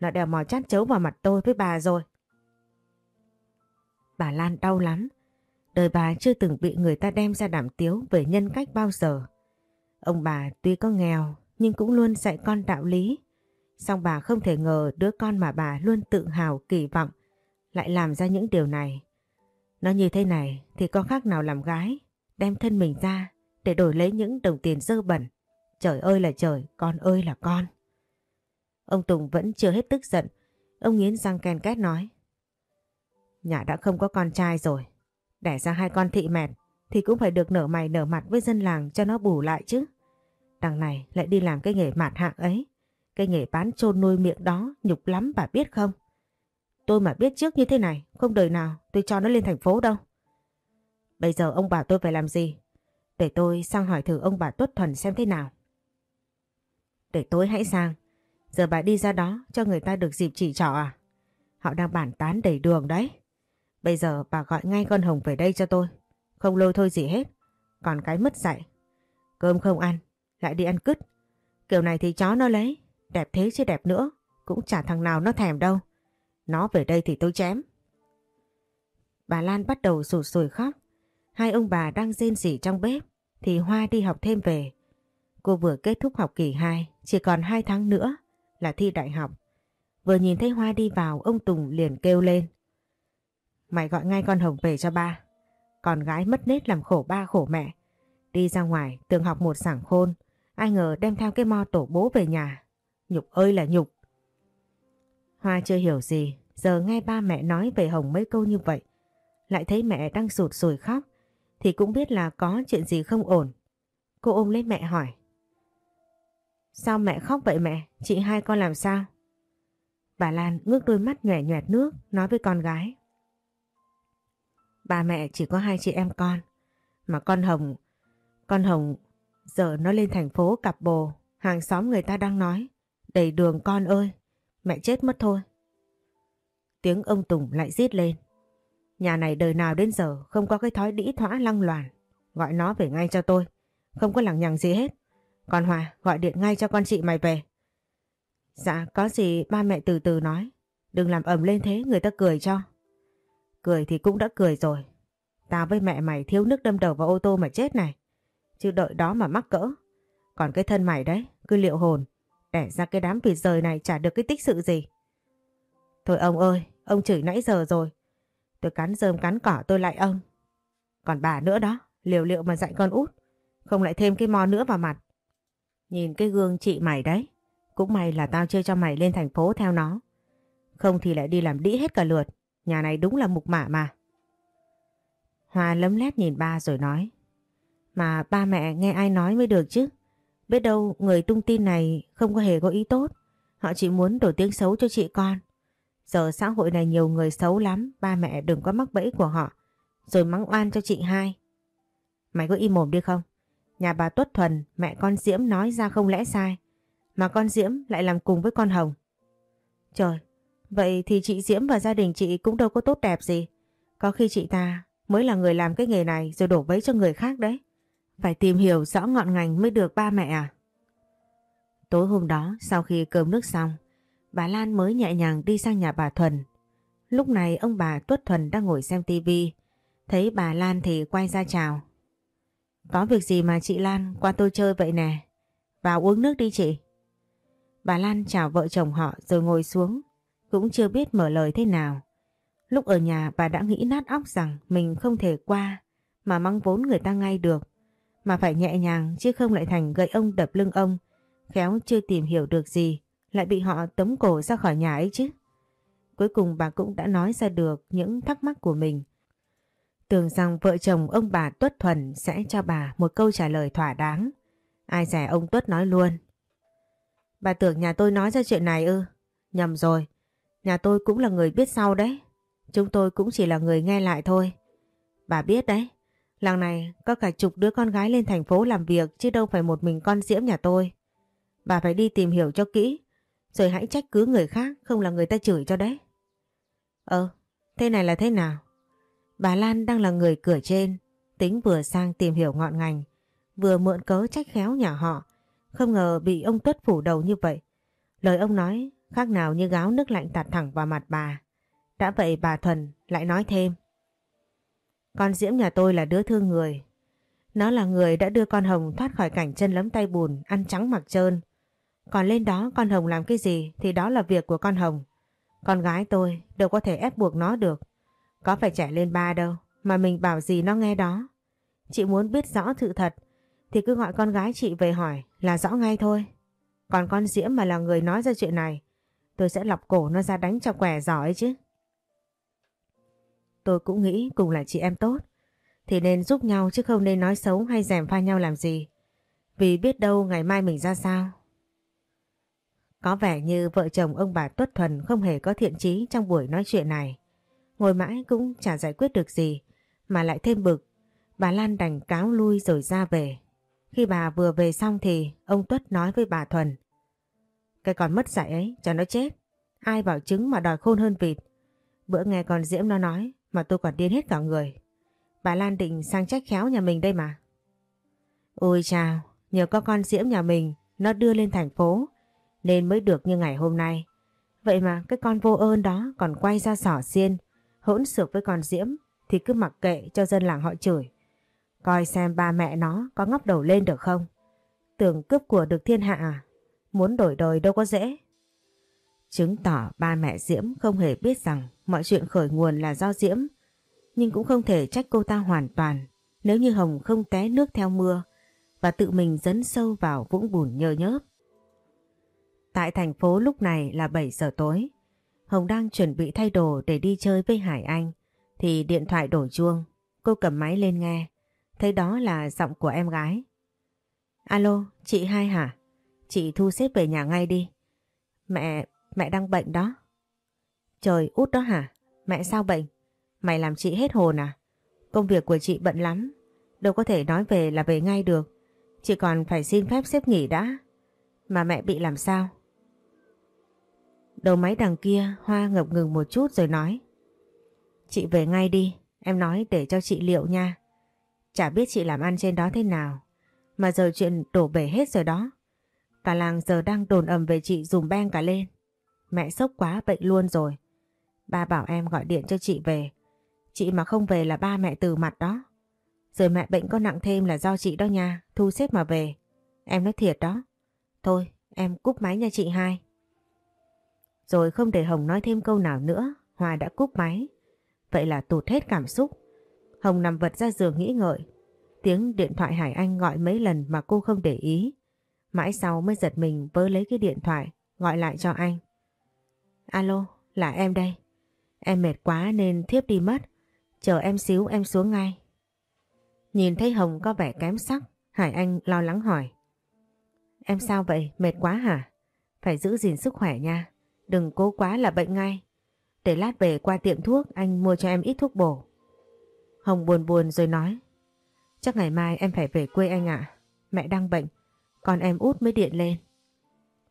Nó đèo mò chát chấu vào mặt tôi với bà rồi. Bà Lan đau lắm. Đời bà chưa từng bị người ta đem ra đảm tiếu về nhân cách bao giờ. Ông bà tuy có nghèo nhưng cũng luôn dạy con đạo lý. Xong bà không thể ngờ đứa con mà bà luôn tự hào kỳ vọng lại làm ra những điều này. Nó như thế này thì có khác nào làm gái, đem thân mình ra để đổi lấy những đồng tiền dơ bẩn. Trời ơi là trời, con ơi là con. Ông Tùng vẫn chưa hết tức giận, ông nghiến răng ken két nói. Nhà đã không có con trai rồi, đẻ ra hai con thị mẹt thì cũng phải được nở mày nở mặt với dân làng cho nó bù lại chứ. Đằng này lại đi làm cái nghề mạt hạng ấy, cái nghề bán trôn nuôi miệng đó nhục lắm bà biết không? Tôi mà biết trước như thế này, không đời nào tôi cho nó lên thành phố đâu. Bây giờ ông bảo tôi phải làm gì? Để tôi sang hỏi thử ông bà Tuất Thuần xem thế nào. Để tôi hãy sang. Giờ bà đi ra đó cho người ta được dịp chỉ trỏ à? Họ đang bản tán đầy đường đấy. Bây giờ bà gọi ngay con Hồng về đây cho tôi. Không lôi thôi gì hết. Còn cái mất dạy. Cơm không ăn, lại đi ăn cứt. Kiểu này thì chó nó lấy. Đẹp thế chứ đẹp nữa. Cũng chả thằng nào nó thèm đâu. Nó về đây thì tôi chém. Bà Lan bắt đầu sụt sùi khóc. Hai ông bà đang rên rỉ trong bếp thì Hoa đi học thêm về. Cô vừa kết thúc học kỳ 2, chỉ còn 2 tháng nữa là thi đại học. Vừa nhìn thấy Hoa đi vào, ông Tùng liền kêu lên. Mày gọi ngay con Hồng về cho ba. Con gái mất nết làm khổ ba khổ mẹ. Đi ra ngoài, tưởng học một sảng khôn. Ai ngờ đem theo cái mo tổ bố về nhà. Nhục ơi là nhục. Hoa chưa hiểu gì, giờ nghe ba mẹ nói về Hồng mấy câu như vậy. Lại thấy mẹ đang sụt sùi khóc, thì cũng biết là có chuyện gì không ổn. Cô ôm lấy mẹ hỏi. Sao mẹ khóc vậy mẹ? Chị hai con làm sao? Bà Lan ngước đôi mắt nhòe nhòe nước nói với con gái. Ba mẹ chỉ có hai chị em con. Mà con Hồng, con Hồng giờ nó lên thành phố cặp bồ. Hàng xóm người ta đang nói. Đầy đường con ơi, mẹ chết mất thôi. Tiếng ông Tùng lại rít lên. Nhà này đời nào đến giờ không có cái thói đĩ thỏa lăng loàn. Gọi nó về ngay cho tôi. Không có lằng nhằng gì hết. Còn Hòa gọi điện ngay cho con chị mày về. Dạ có gì ba mẹ từ từ nói. Đừng làm ầm lên thế người ta cười cho. Cười thì cũng đã cười rồi. Tao với mẹ mày thiếu nước đâm đầu vào ô tô mà chết này. Chứ đợi đó mà mắc cỡ. Còn cái thân mày đấy, cứ liệu hồn. Đẻ ra cái đám vịt rời này chả được cái tích sự gì. Thôi ông ơi, ông chửi nãy giờ rồi. Tôi cắn rơm cắn cỏ tôi lại ông. Còn bà nữa đó, liều liệu mà dạy con út. Không lại thêm cái mò nữa vào mặt. Nhìn cái gương chị mày đấy. Cũng may là tao chưa cho mày lên thành phố theo nó. Không thì lại đi làm đĩ hết cả lượt. Nhà này đúng là mục mả mà. hòa lấm lét nhìn ba rồi nói. Mà ba mẹ nghe ai nói mới được chứ. Biết đâu người tung tin này không có hề có ý tốt. Họ chỉ muốn đổ tiếng xấu cho chị con. Giờ xã hội này nhiều người xấu lắm, ba mẹ đừng có mắc bẫy của họ. Rồi mắng oan cho chị hai. Mày có im mồm đi không? Nhà bà Tuất Thuần, mẹ con Diễm nói ra không lẽ sai. Mà con Diễm lại làm cùng với con Hồng. Trời, vậy thì chị Diễm và gia đình chị cũng đâu có tốt đẹp gì. Có khi chị ta mới là người làm cái nghề này rồi đổ vấy cho người khác đấy. Phải tìm hiểu rõ ngọn ngành mới được ba mẹ à? Tối hôm đó sau khi cơm nước xong, bà Lan mới nhẹ nhàng đi sang nhà bà Thuần. Lúc này ông bà Tuất Thuần đang ngồi xem tivi, thấy bà Lan thì quay ra chào. Có việc gì mà chị Lan qua tôi chơi vậy nè? Vào uống nước đi chị. Bà Lan chào vợ chồng họ rồi ngồi xuống, cũng chưa biết mở lời thế nào. Lúc ở nhà bà đã nghĩ nát óc rằng mình không thể qua mà mắng vốn người ta ngay được mà phải nhẹ nhàng chứ không lại thành gậy ông đập lưng ông, khéo chưa tìm hiểu được gì, lại bị họ tống cổ ra khỏi nhà ấy chứ. Cuối cùng bà cũng đã nói ra được những thắc mắc của mình. Tưởng rằng vợ chồng ông bà Tuất Thuần sẽ cho bà một câu trả lời thỏa đáng. Ai rẻ ông Tuất nói luôn. Bà tưởng nhà tôi nói ra chuyện này ư? Nhầm rồi. Nhà tôi cũng là người biết sau đấy. Chúng tôi cũng chỉ là người nghe lại thôi. Bà biết đấy, Làng này có cả chục đứa con gái lên thành phố làm việc chứ đâu phải một mình con Diễm nhà tôi. Bà phải đi tìm hiểu cho kỹ, rồi hãy trách cứ người khác không là người ta chửi cho đấy. Ờ, thế này là thế nào? Bà Lan đang là người cửa trên, tính vừa sang tìm hiểu ngọn ngành, vừa mượn cớ trách khéo nhà họ, không ngờ bị ông Tuất phủ đầu như vậy. Lời ông nói khác nào như gáo nước lạnh tạt thẳng vào mặt bà. Đã vậy bà Thuần lại nói thêm. Con Diễm nhà tôi là đứa thương người. Nó là người đã đưa con Hồng thoát khỏi cảnh chân lấm tay bùn, ăn trắng mặc trơn. Còn lên đó con Hồng làm cái gì thì đó là việc của con Hồng. Con gái tôi đâu có thể ép buộc nó được. Có phải trẻ lên ba đâu, mà mình bảo gì nó nghe đó. Chị muốn biết rõ sự thật thì cứ gọi con gái chị về hỏi là rõ ngay thôi. Còn con Diễm mà là người nói ra chuyện này, tôi sẽ lọc cổ nó ra đánh cho quẻ giỏi chứ. Tôi cũng nghĩ cùng là chị em tốt, thì nên giúp nhau chứ không nên nói xấu hay rèm pha nhau làm gì. Vì biết đâu ngày mai mình ra sao. Có vẻ như vợ chồng ông bà Tuất Thuần không hề có thiện chí trong buổi nói chuyện này. Ngồi mãi cũng chả giải quyết được gì, mà lại thêm bực. Bà Lan đành cáo lui rồi ra về. Khi bà vừa về xong thì ông Tuất nói với bà Thuần. Cái con mất dạy ấy cho nó chết. Ai bảo trứng mà đòi khôn hơn vịt. Bữa nghe con Diễm nó nói mà tôi còn điên hết cả người. Bà Lan định sang trách khéo nhà mình đây mà. Ôi chào, nhờ có con Diễm nhà mình nó đưa lên thành phố nên mới được như ngày hôm nay. Vậy mà cái con vô ơn đó còn quay ra sỏ xiên, hỗn xược với con Diễm, thì cứ mặc kệ cho dân làng họ chửi. Coi xem ba mẹ nó có ngóc đầu lên được không? Tưởng cướp của được thiên hạ à? Muốn đổi đời đâu có dễ. Chứng tỏ ba mẹ Diễm không hề biết rằng mọi chuyện khởi nguồn là do Diễm. Nhưng cũng không thể trách cô ta hoàn toàn nếu như Hồng không té nước theo mưa và tự mình dấn sâu vào vũng bùn nhơ nhớp. Tại thành phố lúc này là 7 giờ tối. Hồng đang chuẩn bị thay đồ để đi chơi với Hải Anh thì điện thoại đổ chuông. Cô cầm máy lên nghe. Thấy đó là giọng của em gái. Alo, chị hai hả? Chị thu xếp về nhà ngay đi. Mẹ, mẹ đang bệnh đó. Trời út đó hả? Mẹ sao bệnh? Mày làm chị hết hồn à? Công việc của chị bận lắm. Đâu có thể nói về là về ngay được. Chị còn phải xin phép xếp nghỉ đã. Mà mẹ bị làm sao? Đầu máy đằng kia, Hoa ngập ngừng một chút rồi nói. Chị về ngay đi. Em nói để cho chị liệu nha. Chả biết chị làm ăn trên đó thế nào. Mà giờ chuyện đổ bể hết rồi đó. Cả làng giờ đang đồn ầm về chị dùm beng cả lên. Mẹ sốc quá, bệnh luôn rồi. Ba bảo em gọi điện cho chị về. Chị mà không về là ba mẹ từ mặt đó. Rồi mẹ bệnh có nặng thêm là do chị đó nha. Thu xếp mà về. Em nói thiệt đó. Thôi, em cúp máy nha chị hai. Rồi không để Hồng nói thêm câu nào nữa. Hoa đã cúp máy. Vậy là tụt hết cảm xúc. Hồng nằm vật ra giường nghĩ ngợi. Tiếng điện thoại Hải Anh gọi mấy lần mà cô không để ý. Mãi sau mới giật mình vớ lấy cái điện thoại gọi lại cho anh. Alo, là em đây. Em mệt quá nên thiếp đi mất. Chờ em xíu em xuống ngay. Nhìn thấy Hồng có vẻ kém sắc, Hải Anh lo lắng hỏi. Em sao vậy? Mệt quá hả? Phải giữ gìn sức khỏe nha. Đừng cố quá là bệnh ngay. Để lát về qua tiệm thuốc anh mua cho em ít thuốc bổ. Hồng buồn buồn rồi nói. Chắc ngày mai em phải về quê anh ạ. Mẹ đang bệnh, còn em út mới điện lên.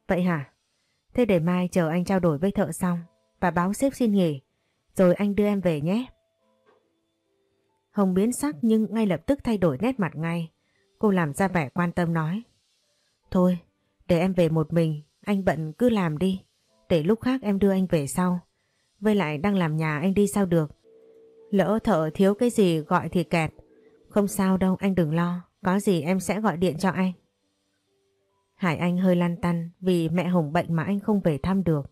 Vậy hả? Thế để mai chờ anh trao đổi với thợ xong và báo xếp xin nghỉ, rồi anh đưa em về nhé. Hồng biến sắc nhưng ngay lập tức thay đổi nét mặt ngay. Cô làm ra vẻ quan tâm nói. Thôi, để em về một mình, anh bận cứ làm đi. Để lúc khác em đưa anh về sau. Với lại đang làm nhà anh đi sao được. Lỡ thợ thiếu cái gì gọi thì kẹt. Không sao đâu, anh đừng lo. Có gì em sẽ gọi điện cho anh. Hải Anh hơi lăn tăn vì mẹ Hồng bệnh mà anh không về thăm được.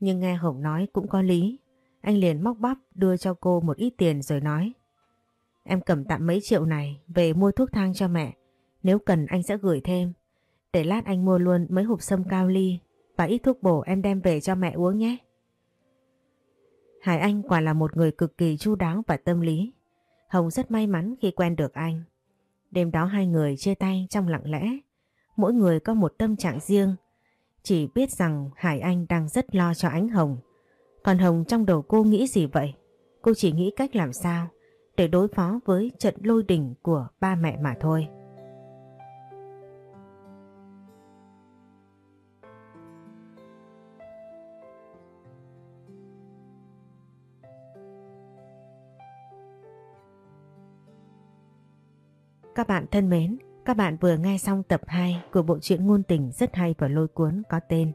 Nhưng nghe Hồng nói cũng có lý. Anh liền móc bắp đưa cho cô một ít tiền rồi nói. Em cầm tạm mấy triệu này về mua thuốc thang cho mẹ. Nếu cần anh sẽ gửi thêm. Để lát anh mua luôn mấy hộp sâm cao ly và ít thuốc bổ, em đem về cho mẹ uống nhé. Hải Anh quả là một người cực kỳ chu đáo và tâm lý. Hồng rất may mắn khi quen được anh. Đêm đó hai người chia tay trong lặng lẽ. Mỗi người có một tâm trạng riêng. Chỉ biết rằng Hải Anh đang rất lo cho ánh Hồng. Còn Hồng trong đầu cô nghĩ gì vậy? Cô chỉ nghĩ cách làm sao để đối phó với trận lôi đình của ba mẹ mà thôi. Các bạn thân mến, các bạn vừa nghe xong tập 2 của bộ truyện ngôn tình rất hay và lôi cuốn có tên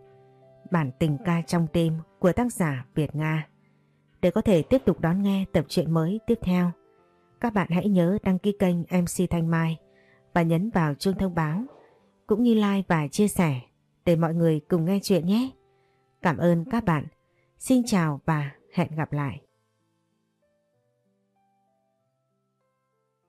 Bản tình ca trong đêm của tác giả Việt Nga. Để có thể tiếp tục đón nghe tập truyện mới tiếp theo, các bạn hãy nhớ đăng ký kênh MC Thanh Mai và nhấn vào chuông thông báo, cũng như like và chia sẻ để mọi người cùng nghe chuyện nhé. Cảm ơn các bạn. Xin chào và hẹn gặp lại.